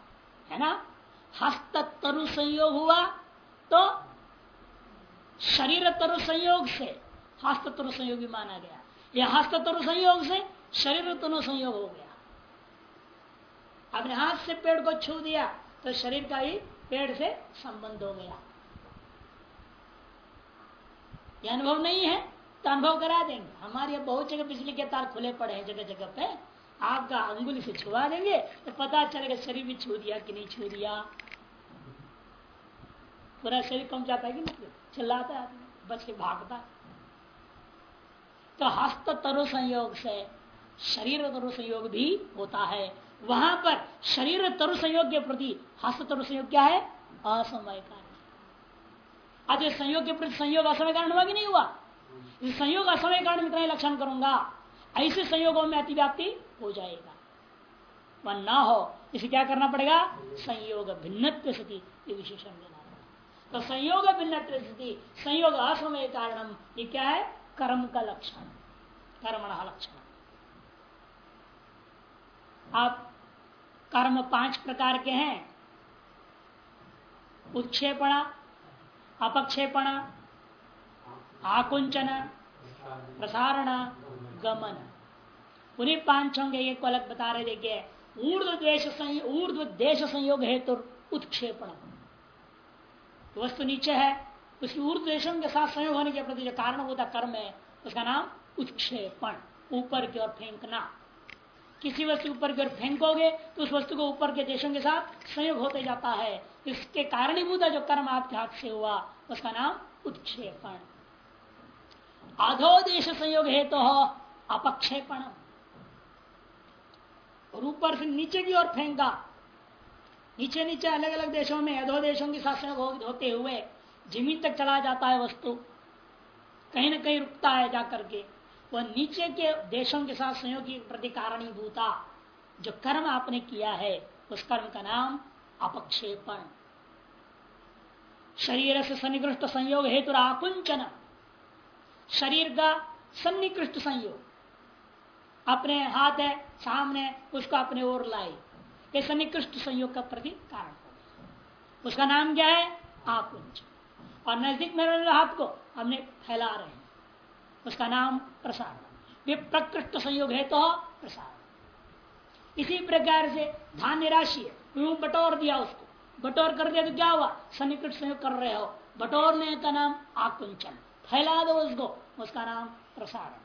है ना? हस्त तरु संयोग हुआ तो शरीर तरु संयोग से हस्त तरु संयोग भी माना गया। यह हस्त तरु संयोग से शरीर दोनों संयोग हो गया। अपने हाथ से पेड़ को छू दिया तो शरीर का ही पेड़ से संबंध हो गया। यह अनुभव नहीं है तो अनुभव करा देंगे। हमारे बहुत जगह बिजली के तार खुले पड़े हैं जगह जगह पे। आपका अंगुली से छुआ देंगे तो पता चलेगा शरीर भी छू दिया कि नहीं छू दिया। पूरा शरीर कम है कि नहीं चिल्लाता है बच के भागता है। तो हस्त तरु संयोग से शरीर तरु संयोग भी होता है। वहाँ पर शरीर तरु संयोग के प्रति, हस्त तरु संयोग क्या है? असमय कारण। आज संयोग के प्रति संयोग असमय कारण हुआ कि नहीं हुआ? इस संयोग असमय कारण इतना लक्षण करूँगा, ऐसे संयोगों में अतिव्याप्ति हो जाएगा। वह ना हो, इसे क्या करना पड़ेगा? संयोग भिन्न स्थिति विशेषण देना तो संयोग भिन्न स्थिति संयोग असमय कारण, ये क्या है? कर्म का लक्षण, कर्मण लक्षण। आप कर्म पाँच प्रकार के हैं। उत्क्षेपण अपक्षेपण, आकुंचन, प्रसारण, गमन। उन्हीं पाँचों के एक अलग बता रहे, देखिए ऊर्ध द्वेश ऊर्ध देश संयोग हेतु उत्क्षेपण वस्तु नीचे है उसकी ऊर्ध देशों के साथ संयोग होने के प्रति जो कारण होता कर्म है, उसका नाम उत्क्षेपण ऊपर की ओर फेंकना। किसी वस्तु ऊपर की ओर फेंकोगे तो उस वस्तु को ऊपर के देशों के साथ संयोग होते जाता है। इसके कारणीभूत जो कर्म आपके हाथ से हुआ, उसका नाम उत्क्षेपण अधोदेश संयोग हेतु तो अपक्षेपण। और ऊपर से नीचे की ओर फेंका नीचे नीचे अलग अलग देशों में, अधो देशों की संयोग होते हुए ज़मीन तक चला जाता है वस्तु। कहीं ना कहीं रुकता है जाकर के वह नीचे के देशों के साथ संयोग की प्रति कारणीभूता जो कर्म आपने किया है, उस कर्म का नाम अपक्षेपण। शरीर से सन्निकृष्ट संयोग हेतु आकुंचन शरीर का सन्निकृष्ट संयोग। अपने हाथ है, सामने, उसको अपने ओर लाए। ये सन्निकृष्ट संयोग का प्रति कारण उसका नाम क्या है? आकुंच और नज़दीक में हाथ को हमने फैला रहे हैं। उसका नाम प्रसारण। वे प्रकृष्ट संयोग है तो प्रसारण। इसी प्रकार से धान्य राशि है। बटोर दिया उसको। बटोर कर दिया तो क्या हुआ? सन्निकृष्ट संयोग कर रहे हो। बटोरने का नाम आकुंचन। फैला दो उसको। उसका नाम प्रसारण।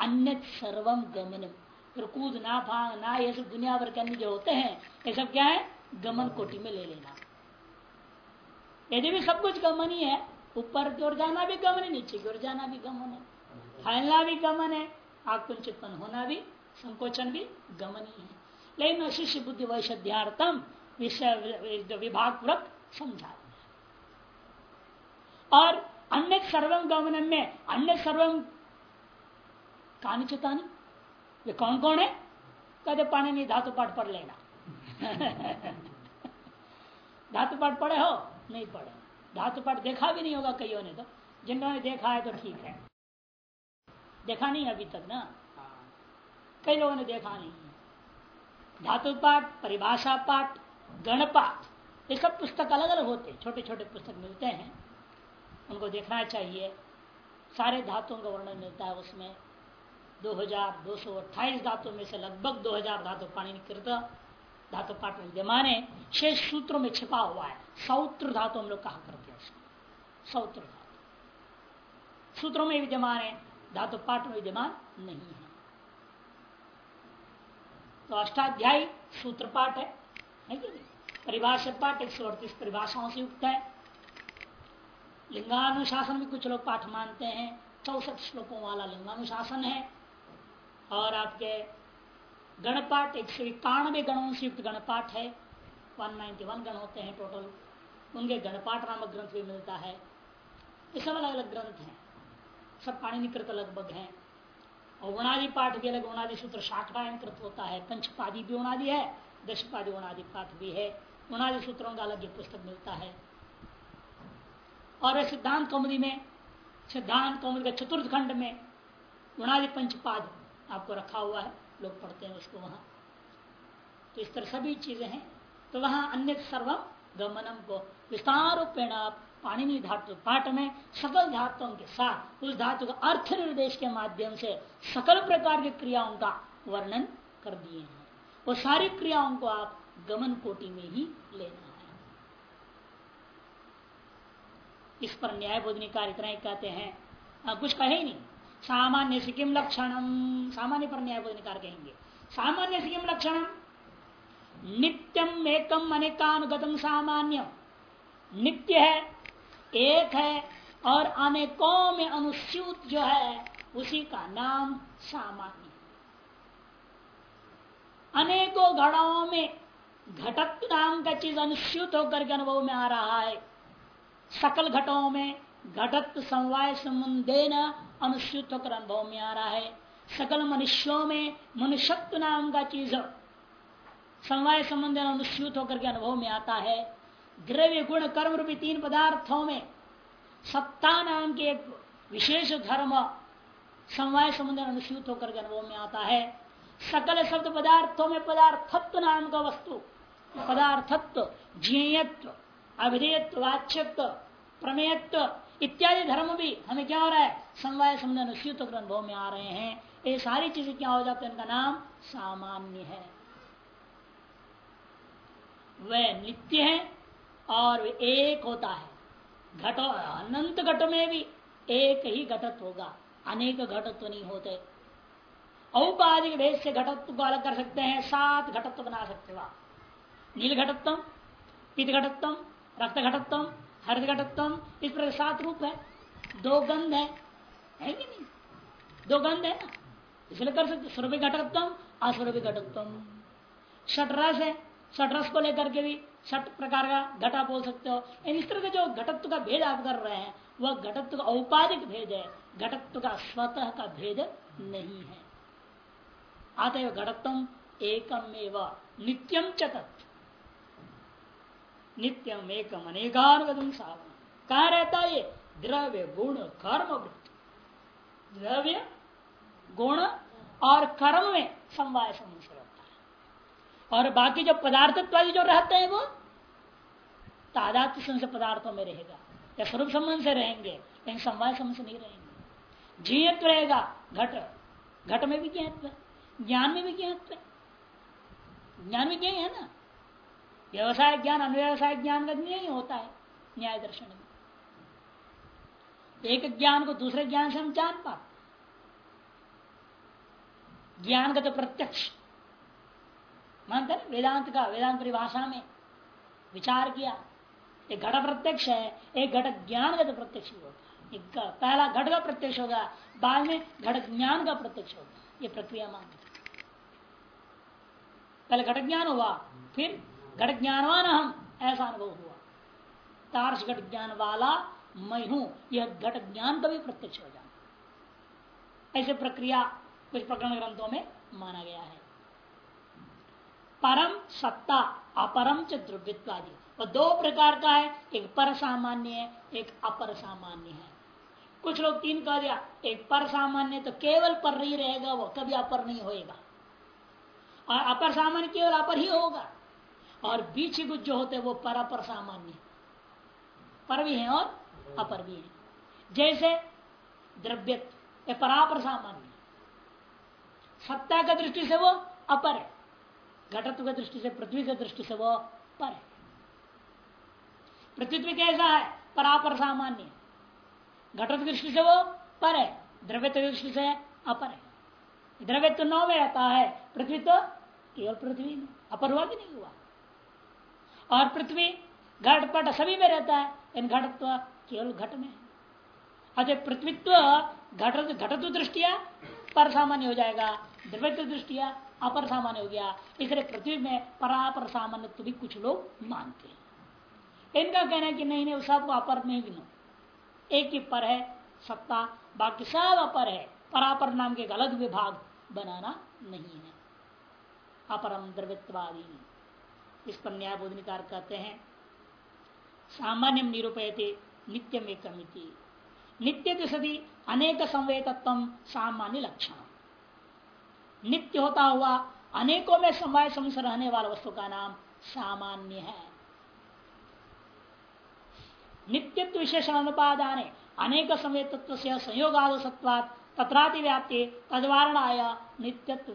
अन्य सर्वम गमन फिर भाँग, ना ये सब दुनिया भर के अन्य जो होते हैं, ये सब क्या है? गमन कोटि में ले लेना। यदि भी सब कुछ गमन ही है, ऊपर की ओर जाना भी गमन है, नीचे की ओर जाना भी गमन है। फैलना भी गमन है आकुंचितपन होना भी, संकोचन भी गमन ही है। लेकिन शिष्य बुद्धि वैश्यार्थम विषय विभाग पूर्वक समझा और अन्य सर्वम गमन में, अन्य सर्वम कानी चेतानी ये कौन कौन है? कहते, पानी नहीं, धातु पाठ पढ़ लेना। <laughs> धातु पाठ पढ़े हो? नहीं पढ़े। धातु पाठ देखा भी नहीं होगा कईयों ने तो। जिन्होंने देखा है तो ठीक है। देखा नहीं अभी तक ना? कई लोगों ने देखा नहीं धातु पाठ, परिभाषा पाठ, गणपाठ, ये सब पुस्तक अलग अलग होते हैं। छोटे छोटे पुस्तक मिलते हैं। उनको देखना चाहिए। सारे धातुओं का वर्णन मिलता है उसमें। 2228 धातु में से लगभग 2000 धातु पाणिनिकृत धातु पाठ में विद्यमान है शेष सूत्रों में छिपा हुआ है। सौत्र धातु हम लोग कहा करते हैं सौत्र धातु। सूत्रों में विद्यमान है धातु पाठ में विद्यमान नहीं है। तो अष्टाध्यायी सूत्र पाठ है, है परिभाषा पाठ एक सौ अड़तीस परिभाषाओं से युक्त है। लिंगानुशासन भी कुछ लोग पाठ मानते हैं। चौसठ श्लोकों वाला लिंगानुशासन है। और आपके गणपाठ, एक सौ इक्यानवे गणों से युक्त गणपाठ है 191 गण होते हैं टोटल उनके गणपाठ नामक ग्रंथ भी मिलता है। ये सब अलग अलग ग्रंथ हैं। सब पाणिनिकृत लगभग हैं। और उणादि पाठ भी अलग उणादि सूत्र शाखायन कृत होता है। पंचपादी भी उणादि है, दशपादी उणादि पाठ भी है। उणादि सूत्रों का अलग पुस्तक मिलता है। और सिद्धांत कौमुदी में, सिद्धांत कौमुदी का चतुर्थ खंड में उणादि पंचपाद आपको रखा हुआ है लोग पढ़ते हैं उसको वहाँ। तो इस तरह सभी चीज़ें हैं। तो वहाँ अन्य सर्व गमनम को विस्तार रूपेण आप पाणिनि धातु पाठ में सकल धातुओं के साथ उस धातु का अर्थ निर्देश के माध्यम से सकल प्रकार की क्रियाओं का वर्णन कर दिए हैं। वो सारी क्रियाओं को आप गमन कोटि में ही लेना है। इस पर न्याय बोधनिकार इतना ही कहते हैं। आ, कुछ कहे ही नहीं। सामान्य सिकिम लक्षणम सामान्य पर न्याय बोधनिकार कहेंगे। सामान्य सिकिम लक्षणम नित्यम एकम अनेकानुगतम सामान्य। नित्य है, एक है, और अनेकों में अनुस्यूत जो है, उसी का नाम सामान्य। अनेकों घड़ाओं में घटक नाम का चीज़ अनुस्यूत होकर के अनुभव में आ रहा है। सकल घटों में घटत समवाय संबंधे न अनुस्यूत होकर अनुभव में आ रहा है सकल मनुष्यों में मनुष्यत्व नाम का चीज़। समवाय संबंध अनुस्यूत होकर के अनुभव में आता है। द्रव्य गुण, कर्म रूपी तीन पदार्थों में सत्ता नाम के एक विशेष धर्म समवाय संबंध अनुसूत होकर के अनुभव में आता है। सकल शब्द पदार्थों में पदार्थत्व नाम का वस्तु। पदार्थत्व जीयत्व अभिधेयत्व, वाच्यत्व, प्रमेयत्व इत्यादि धर्म भी हमें क्या हो रहा है? समवाय संबंध अनुसूत अनुभव में आ रहे हैं। ये सारी चीज़ें क्या हो जाते हैं? इनका नाम सामान्य है। वह नित्य है और एक होता है। घटो, अनंत घट में भी एक ही घटत होगा। अनेक घटत्व तो नहीं होते। औपाधिक भेद से घटत्व को अलग कर सकते हैं। सात घटत्व बना सकते हो। नील घटत्व पित घटत्व रक्त घटत्व घटत्व इस पर सात रूप है। दो गंध है, है कि नहीं? दो गंध है ना? इसलिए कर सकते स्वरूपी घटत्व अस्वरूपी घटत्व षटरस है। षटरस को लेकर के भी छठ प्रकार का घटा बोल सकते हो। इस तरह का जो घटत्व का भेद आप कर रहे हैं वह घटत्व का औपाधिक भेद है। घटत्व का स्वतः का भेद नहीं है। अतएव घटत्व एकम एवं नित्यम चतत नित्यम एकम अनेकानुगतम सावन कहा रहता है ये? द्रव्य, गुण, कर्म वृत्ति। द्रव्य, गुण और कर्म में समवाय समूह और बाकी जो पदार्थत्वादी जो रहते हैं वो तादात्म से पदार्थों में रहेगा, या स्वरूप संबंध से रहेंगे, लेकिन समवाय संबंध से नहीं रहेंगे। जीयत्व रहेगा, घट। घट में भी ज्ञात ज्ञान में भी ज्ञात ज्ञान में ज्ञान है ना? व्यवसाय ज्ञान अनव्यवसाय ज्ञान का नहीं होता है न्याय दर्शन में। एक ज्ञान को दूसरे ज्ञान से हम जान पाते ज्ञान का तो प्रत्यक्ष। मानते ना, वेदांत का, वेदांत परिभाषा में विचार किया, एक घट प्रत्यक्ष है, एक घट ज्ञान का तो प्रत्यक्ष होगा पहला घट का प्रत्यक्ष होगा, बाद में घट ज्ञान का प्रत्यक्ष होगा। ये प्रक्रिया मान पहले घट ज्ञान हुआ, फिर घट ज्ञानवान हम ऐसा अनुभव हुआ। तार्श घट ज्ञान वाला, मैं हूँ, यह घट ज्ञान का भी प्रत्यक्ष हो जाना ऐसे प्रक्रिया कुछ प्रकरण ग्रंथों में माना गया है। परम सत्ता, अपरम च द्रव्यवादी और दो प्रकार का है, एक पर सामान्य है, एक अपर सामान्य है। कुछ लोग तीन कह दिया, एक पर सामान्य तो केवल पर ही रहेगा वो कभी अपर नहीं होएगा। और अपर सामान्य केवल अपर ही होगा। और बीच कुछ जो होते वो पर अपर सामान्य पर भी है और अपर भी है। जैसे द्रव्य परापर सामान्य सत्ता का दृष्टि से वो अपर है। घटत्व की दृष्टि से, पृथ्वी की दृष्टि से वो पर है। पृथ्वी कैसा है? परापर सामान्य घटत दृष्टि से वो पर है। द्रव्य दृष्टि से अपर है। द्रव्य तो नौ में रहता है। पृथ्वी तो केवल पृथ्वी अपर हुआ कि नहीं हुआ? और पृथ्वी घटपट सभी में रहता है इन घटत्व केवल घट में अतः पृथ्वीत्व घट घटत्व दृष्टिया पर सामान्य हो जाएगा द्रवित्व दृष्टिया अपर सामान्य हो गया। इसलिए पृथ्वी में परापर सामान्य भी कुछ लोग मानते हैं। इनका कहना है कि नहीं नहीं सबको अपर नहीं गिनो एक ही पर है सत्ता, बाकी सब अपर है। परापर नाम के अलग विभाग बनाना नहीं है। अपरम द्रवित्वादी इस पर न्याय बोधनिकार कहते हैं सामान्य निरूपयते, नित्यम एक नित्य सदी अनेक संवेदत्व सामान्य लक्षण। नित्य होता हुआ अनेकों में समय समझ रहने वाला वस्तु का नाम सामान्य है। नित्यत्व विशेषण अनुपादान अनेक समय तत्व से संयोगाद सत्वात तत्राति व्याप्ति तदवारणाय नित्यत्व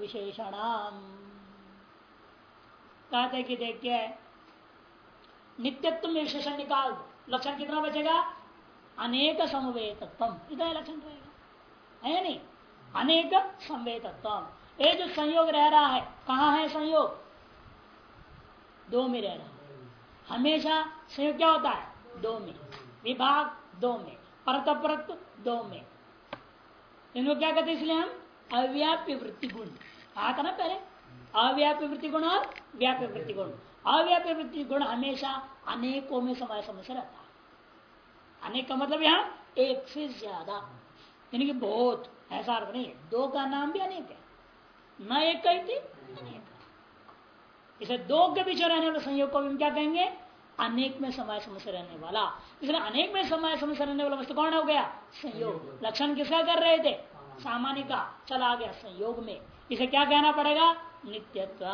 विशेषण कहते कि देखिए, नित्यत्व विशेषण निकाल दो। लक्षण कितना बचेगा? अनेक संवेदत्व इतना लक्षण रहेगा। है नहीं? अनेक संवेदत्व ये जो संयोग रह रहा है, कहा है संयोग? दो में रह रहा है। हमेशा संयोग क्या होता है? दो में। विभाग दो में। परत परत दो में। इनको क्या कहते इसलिए हम? अव्याप्य वृत्ति गुण आता ना पहले? अव्याप्य वृत्ति गुण और व्याप्य वृत्ति गुण अव्याप्य वृत्ति गुण हमेशा अनेकों में समय समय से रहता है। अनेक का मतलब यहाँ एक से ज़्यादा। यानी कि बहुत, ऐसा अर्थ नहीं दो का नाम भी अनेक है। न एक कही थी अनेक इसे दो के पीछे रहने वाले संयोग को हम क्या कहेंगे? अनेक में समय समय रहने वाला। इसलिए अनेक में समय समय से रहने वाला वस्तु कौन हो गया? संयोग। लक्षण किसका कर रहे थे? सामान्य का। चला गया संयोग में। इसे क्या कहना पड़ेगा? नित्यत्व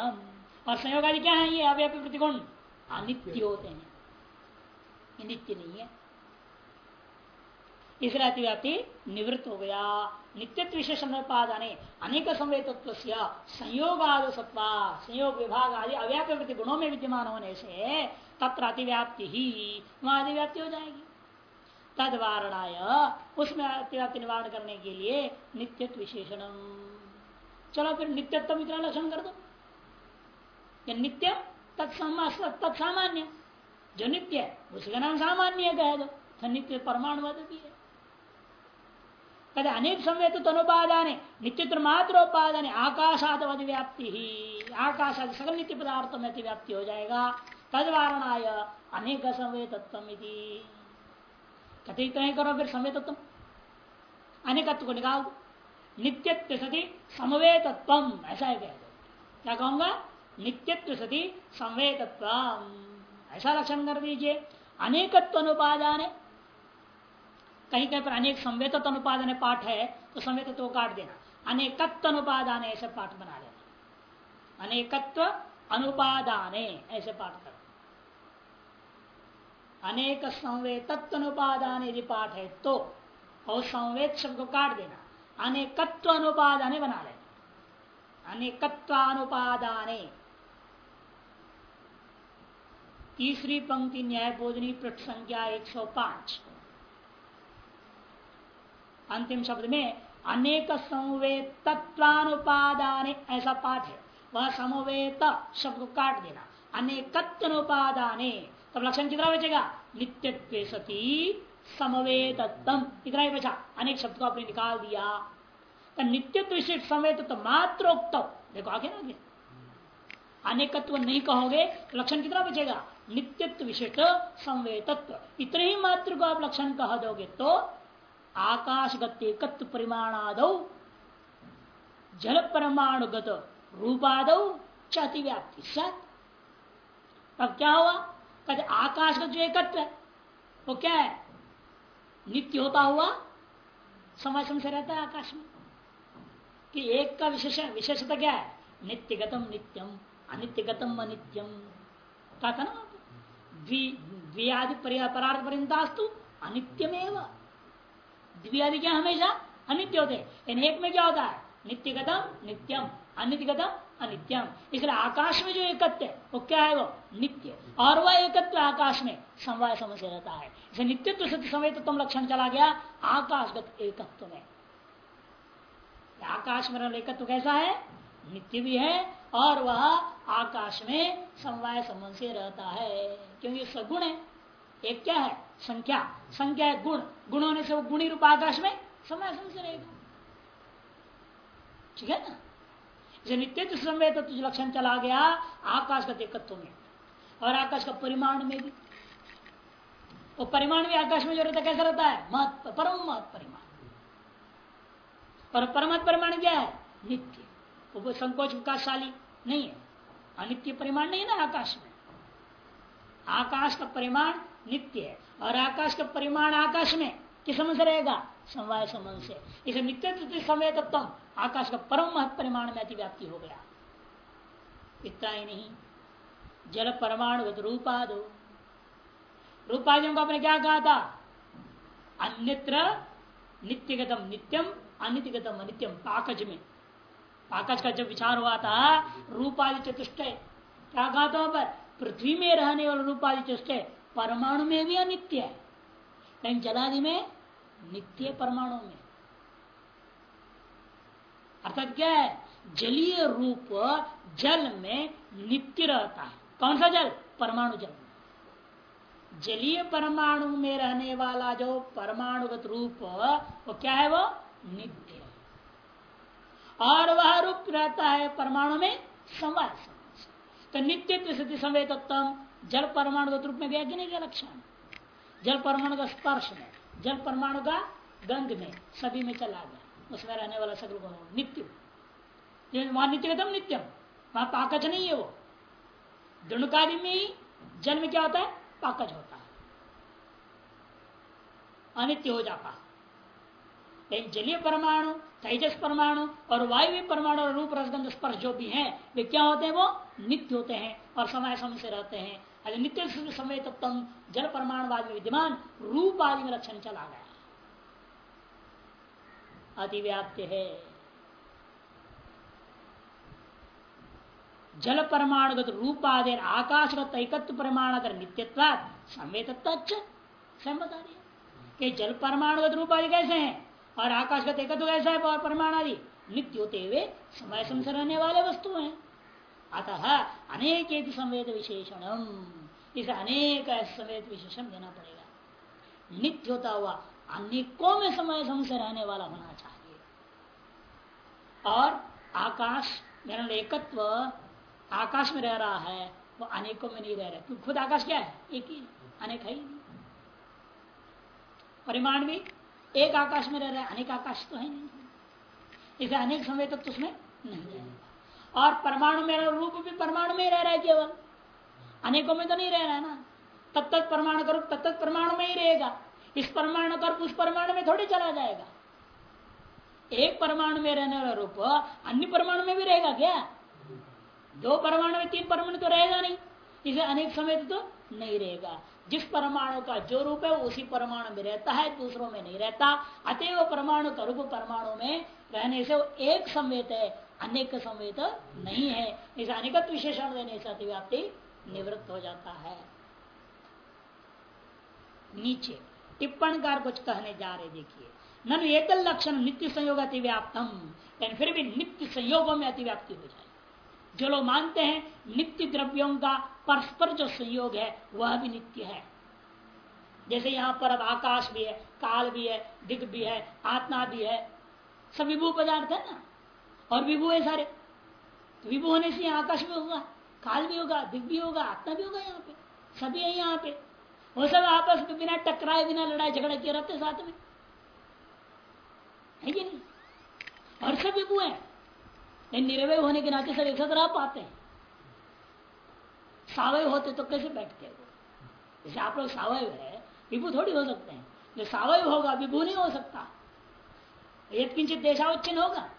और संयोग आदि क्या है ये? अव्यापी प्रतिकोण अनित्य होते हैं। ये नित्य नहीं है। इसलिए अतिव्याप्ति, निवृत्त हो गया। नित्यत्व विशेष पादाने अनेक समय तत्व संयोग आदि सत्वा संयोग विभाग आदि अव्याप्य गुणों में विद्यमान होने से तत्र अतिव्याप्ति ही वहाँ अतिव्याप्ति हो जाएगी। तद वारणाय उसमें अतिव्याप्ति निवारण करने के लिए नित्यत्व विशेषण चलो फिर नित्यत्म इतना लक्षण कर दो। नित्य तत्सामान्य। जो नित्य है, उसका नाम सामान्य कह दो। तो नित्य परमाणुवाद भी है। कहते, अनेक समय तो अनुपादान नित्य मात्र उपादान आकाशाद व्याप्ति ही। आकाश सकल नित्य पदार्थों में व्याप्ति हो जाएगा। तदवारणाय अनेक समय तत्व कथित नहीं करो फिर समय तत्व अनेकत्व को निकाल दो। नित्यत्व सती समवेतत्व, ऐसा है कह क्या कहूँगा? नित्यत्व सती संवेदत्व ऐसा लक्षण कर दीजिए। अनेकत्व अनुपादान कहीं कहीं पर अनेक संवेदत्व अनुपादान पाठ है तो संवेदत्व को काट देना। अनेकत्व अनुपादान ऐसे पाठ बना लेना। अनेकत्व अनुपादान ऐसे पाठ कर। अनेक संवेद तत्व यदि पाठ है तो और संवेद शब्द को काट देना। अनेकत्व अनुपादाने बना लेना अनेकत्वानुपादाने। तीसरी पंक्ति न्याय बोधनी पृष्ठ संख्या 105 अंतिम शब्द में अनेक संवेद तत्वानुपादाने ऐसा पाठ है। वह समवेत शब्द को काट देना। अनेकत्व अनुपादाने तब लक्षण कितना बचेगा? नित्य सती समवेतम इतना ही बचा अनेक शब्द को आपने निकाल दिया। तो नित्यत्व विशिष्ट समवेत तो मात्र उक्त देखो आगे ना आगे। अनेकत्व नहीं कहोगे तो लक्षण कितना बचेगा? नित्यत्व विशिष्ट संवेतत्व इतने ही मात्र को आप लक्षण कह दोगे तो आकाशगत एकत्व परिमाणाद, जल परमाणुगत रूपाद चति व्याप्ति अब क्या हुआ? कहते आकाश का जो एकत्व है, वो क्या है? नित्य होता हुआ समय से रहता है आकाश में। कि एक का विशेष विशेषता क्या है? नित्यगतम नित्यम, अनित्यगतम अनित्यम। कहा था ना द्वियादि परार्थ परिंतास्तु अनित्यमेव। द्वियादि क्या हमेशा? अनित्य होते हैं। एक में क्या होता है? नित्यगतम नित्यम, अनित्यगतम अनित्यम। इसलिए आकाश में जो एकत्व है, वो क्या है वो? नित्य। और वह एकत्व आकाश में समवाय समझ रहता है। इसे नित्यत्व समय तो तुम लक्षण चला गया, आकाशगत एकत्व में। आकाश में एकत्व कैसा है? नित्य भी है, और वह आकाश में समवाय संबंध से रहता है। क्योंकि सगुण है। एक क्या है? संख्या। संख्या है गुण। गुण होने से वो गुणी रूप आकाश में समय संबंध से रहेगा। ठीक है ना? जो नित्य समय तो लक्षण चला गया, आकाश का एकत्व में और आकाश का परिमाण में भी। वो परिमाण भी आकाश में जो रहता कैसा रहता है? महत्व परम महत्व परिमाण। पर परमत परिमाण क्या है? नित्य। वो संकोच विकासशाली नहीं है। अनित्य परिमाण नहीं ना आकाश में। आकाश का परिमाण नित्य है। और आकाश का परिमाण आकाश में किस समझ रहेगा? समवाय संबंध से। इसे नित्य समय तत्व आकाश का परम महत्व परिमाण में अतिव्याप्ति हो गया। इतना ही नहीं, जल परमाणु रूपा दो रूपादियों को आपने क्या कहा था? अन्यत्र नित्यगतम नित्यम, अनित्यगतम अनित्यम, पाकज में। पाकज का जब विचार हुआ था, रूपादि चतुष्ट क्या कहा था पर? पृथ्वी में रहने वाले रूपादि चतुष्ट परमाणु में भी अनित्य है। लेकिन जलादि में नित्य परमाणु में। अर्थात क्या है? जलीय रूप जल में नित्य रहता है। कौन सा जल? परमाणु जल जलीय परमाणु में रहने वाला जो परमाणुगत रूप, वो क्या है वो? नित्य और वह रूप रहता है परमाणु में समय तो नित्य समय तत्व जल परमाणुगत रूप में गया कि नहीं गया? लक्षण। जल परमाणु का स्पर्श में। जल परमाणु का गंध में, सभी में चला गया। उसमें रहने वाला सगल गुण नित्य। वहाँ नित्य एकदम नित्यम। वहाँ पाकच नहीं है वो। दृणुकादि में ही जल क्या होता है? पाकज होता है। अनित्य हो जाता है। लेकिन जलीय परमाणु, तेजस परमाणु और वायु परमाणु और रूप रसगंध स्पर्श जो भी हैं, वे क्या होते हैं वो? नित्य होते हैं और समय समय से रहते हैं। अरे नित्य समय तत्व जल परमाणुवाद में विद्यमान रूप आदि में लक्षण चला गया। अतिव्याप्त है। जल परमाणुगत रूपादि, आकाशगत एकत्व प्रमाण अगर नित्यत्व संवेदत्व स्वयं बता दिया कि जल परमाणुगत रूप आदि कैसे हैं? और आकाशगत एकत्व कैसा है? और परमाण आदि नित्य होते हुए समय संसर रहने वाले वस्तु हैं। अतः अनेक संवेद विशेषण इसे अनेक संवेद विशेषण देना पड़ेगा। नित्य होता हुआ, अनेकों में समय संसर रहने वाला होना चाहिए। और आकाश, मेरा एकत्व आकाश में रह रहा है, वो अनेकों में नहीं रह रहा। क्योंकि खुद आकाश क्या है? एक ही अनेक है ही परिमाण भी एक आकाश में रह रहा है, अनेक आकाश तो है नहीं। इसे अनेक समय तक तो उसमें नहीं रहेगा और परमाणु में रूप भी परमाणु में रह रहा है केवल। अनेकों में तो नहीं रह रहा है ना। तब तक परमाणु का रूप तब तक परमाणु में ही रहेगा। इस परमाणु का उस परमाणु में थोड़ी चला जाएगा। एक परमाणु में रहने वाला रूप अन्य परमाणु में भी रहेगा क्या? दो परमाणु में, तीन परमाणु तो रहेगा नहीं। इसे अनेक समय तो नहीं रहेगा। जिस परमाणु का जो रूप है उसी परमाणु में रहता है, दूसरों में नहीं रहता। अतएव परमाणु का रूप परमाणु में रहने से वो एक संवेद है, अनेक संवेद नहीं है। इसे अनेकत्व विशेषण देने से अतिव्याप्ति निवृत्त हो जाता है। नीचे, टिप्पणकार कुछ कहने जा रहे, देखिए। नन एक लक्षण नित्य संयोग अतिव्याप्तम, लेकिन फिर भी नित्य संयोगों में अतिव्याप्ति हो जाए जो लोग मानते हैं नित्य द्रव्यों का परस्पर जो संयोग है, वह भी नित्य है। जैसे यहाँ पर अब आकाश भी है, काल भी है दिग भी है, आत्मा भी है, सब विभू पदार्थ है ना? और विभू है सारे। तो विभू होने से आकाश भी होगा काल भी होगा दिग भी होगा आत्मा भी होगा यहाँ पे। सभी है यहाँ पे। वो सब आपस में बिना टकराए, बिना लड़ाई झगड़ा किए रहते साथ में। है कि नहीं? और सब विभू है। निर्वय होने के नाते सब एक साथ रह पाते हैं। सावय होते तो कैसे बैठते हो जैसे आप लोग सावय है, विभू थोड़ी हो सकते हैं। जो सावय होगा, विभू नहीं हो सकता। एक किंचित देशावच्छिन्न होगा।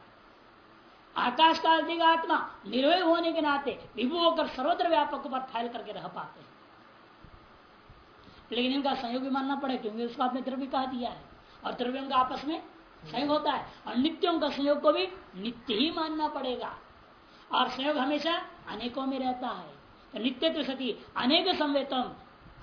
आकाश का अधिक आत्मा निर्वय होने के नाते विभू होकर सर्वत्र व्यापक पर फैल करके रह पाते हैं। लेकिन इनका संयोग भी मानना पड़े, क्योंकि उसको आपने द्रव्य कहा दिया है। और द्रव्यों का आपस में संयोग होता है, और नित्यों का संयोग को भी नित्य ही मानना पड़ेगा। और संयोग हमेशा अनेकों में रहता है। तो नित्य तो सती, अनेक संवेतम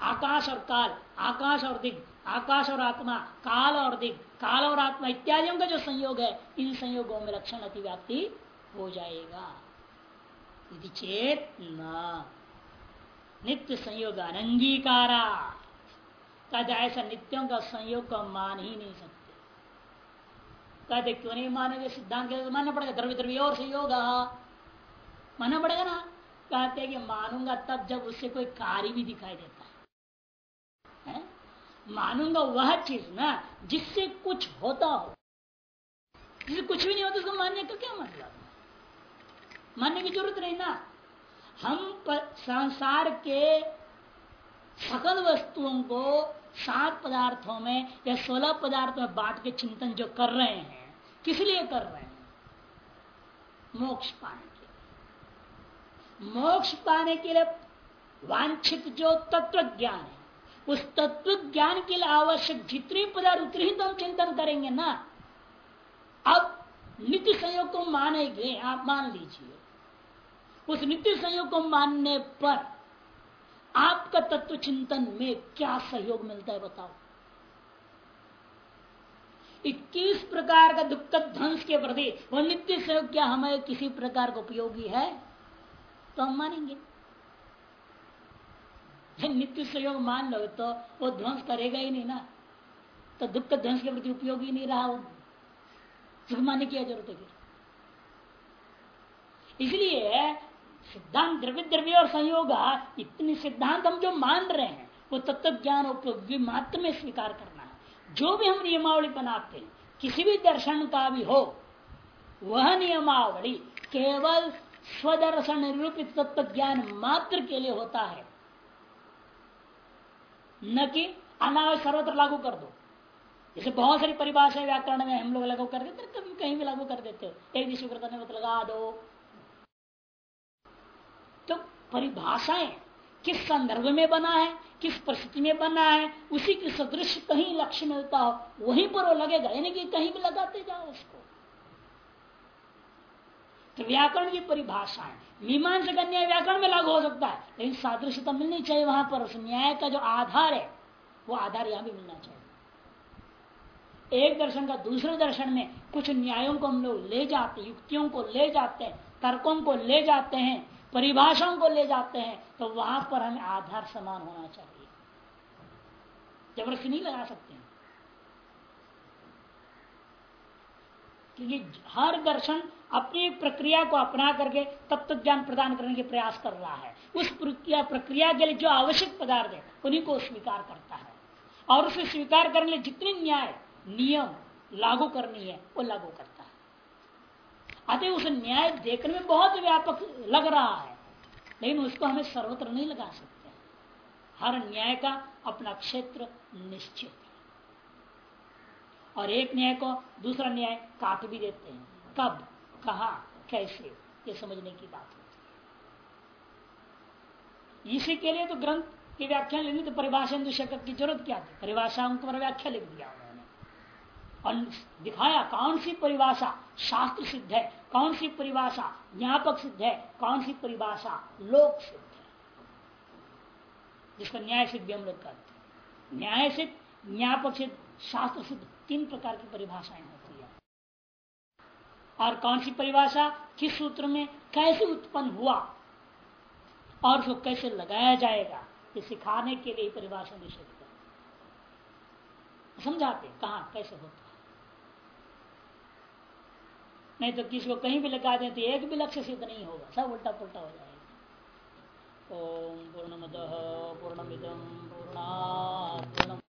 आकाश और काल, आकाश और दिग, आकाश और आत्मा, काल और दिग, काल और आत्मा इत्यादियों का जो संयोग है, इन संयोगों में लक्षण अतिव्याप्ति हो जाएगा। यदि चेत न। नित्य संयोग अनंगीकारा तद ऐसा नित्यों का संयोग का मान ही नहीं सकते। कहते क्यों नहीं मानेंगे? सिद्धांत के मानना पड़ेगा द्रव्य द्रव्य और संयोग। मानना पड़ेगा ना? कहते हैं कि मानूँगा तब जब उससे कोई कार्य भी दिखाई देता है, है? मानूँगा वह चीज़ ना जिससे कुछ होता हो। जिससे कुछ भी नहीं होता उसको मानने का क्या मतलब? मानने की ज़रूरत नहीं ना। हम संसार के सकल वस्तुओं को सात पदार्थों में या सोलह पदार्थों में बांट के चिंतन जो कर रहे हैं, किस लिए कर रहे हैं? मोक्ष पाने के लिए। मोक्ष पाने के लिए वांछित जो तत्व ज्ञान है, उस तत्व ज्ञान के लिए आवश्यक जितने पदार्थ, उतने ही तो हम चिंतन करेंगे ना। अब नित्य संयोग को मानेंगे, आप मान लीजिए। उस नित्य संयोग को मानने पर आपका तत्व चिंतन में क्या सहयोग मिलता है बताओ। इक्कीस प्रकार का दुख ध्वंस के प्रति वह नित्य सहयोग क्या हमें किसी प्रकार का उपयोगी है? तो हम मानेंगे। नित्य सहयोग मान लो तो वो ध्वंस करेगा ही नहीं ना। तो दुख ध्वंस के प्रति उपयोगी नहीं रहा वो। सुख मानने की ज़रूरत है इसलिए सिद्धांत द्रव्य द्रव्य और संयोग इतने सिद्धांत हम जो मान रहे हैं, वो तत्व ज्ञान उपयोगी मात्र में स्वीकार करना है। जो भी हम नियमावली बनाते हैं, किसी भी दर्शन का भी हो, वह नियमावली केवल स्वदर्शन निरूपित तत्व ज्ञान मात्र के लिए होता है। न कि अनावश्य सर्वत्र लागू कर दो। जैसे बहुत सारी परिभाषा व्याकरण में हम लोग लागू कर देते कभी कहीं भी लागू कर देते हो। एक दिशा मत लगा दो। तो परिभाषाएँ किस संदर्भ में बना है, किस परिस्थिति में बना है, उसी के सदृश कहीं लक्ष्य मिलता हो, वहीं पर वो लगेगा। यानी कि कहीं भी लगाते जाओ उसको। तो व्याकरण की परिभाषाएँ मीमांस न्याय व्याकरण में लागू हो सकता है, लेकिन सादृश्यता मिलनी चाहिए वहाँ पर। उस न्याय का जो आधार है, वो आधार यहाँ भी मिलना चाहिए। एक दर्शन का दूसरे दर्शन में कुछ न्यायों को हम लोग ले जाते युक्तियों को ले जाते हैं, तर्कों को ले जाते हैं परिभाषाओं को ले जाते हैं तो वहाँ पर हमें आधार समान होना चाहिए। ज़बरदस्ती नहीं लगा सकते हैं। क्योंकि हर दर्शन अपनी प्रक्रिया को अपना करके तब तक ज्ञान प्रदान करने के प्रयास कर रहा है। उस प्रक्रिया प्रक्रिया के लिए जो आवश्यक पदार्थ है, उन्हीं को स्वीकार करता है। और उसे स्वीकार करने लिए जितने न्याय, नियम लागू करनी है, वो लागू करता है। अतः उस न्याय देखने में बहुत व्यापक लग रहा है। लेकिन उसको हमें सर्वत्र नहीं लगा सकते। हर न्याय का अपना क्षेत्र निश्चित है। और एक न्याय को दूसरा न्याय काट भी देते हैं। कब, कहा, कैसे, ये समझने की बात होती है। इसी के लिए तो ग्रंथ की व्याख्या लेनी तो परिभाषा की ज़रूरत क्या थी? परिभाषा पर व्याख्या लिख दिया और दिखाया कौन सी परिभाषा शास्त्र सिद्ध है, कौन सी परिभाषा ज्ञापक सिद्ध है, कौन सी परिभाषा लोक सिद्ध है। जिसको न्याय सिद्ध भी हम लोग कहते हैं। न्याय सिद्ध, ज्ञापक सिद्ध, शास्त्र सिद्ध तीन प्रकार की परिभाषाएँ होती है। और कौन सी परिभाषा, किस सूत्र में कैसे उत्पन्न हुआ और उसको कैसे लगाया जाएगा, ये सिखाने के लिए परिभाषा निषेध समझाते कहा, कैसे होता नहीं तो किसी को कहीं भी लगा दें तो एक भी लक्ष्य सिद्ध नहीं होगा। सब उल्टा पुलटा हो जाएगा। ओम पूर्ण मद पूर्णमिदम पूर्णा पूर्ण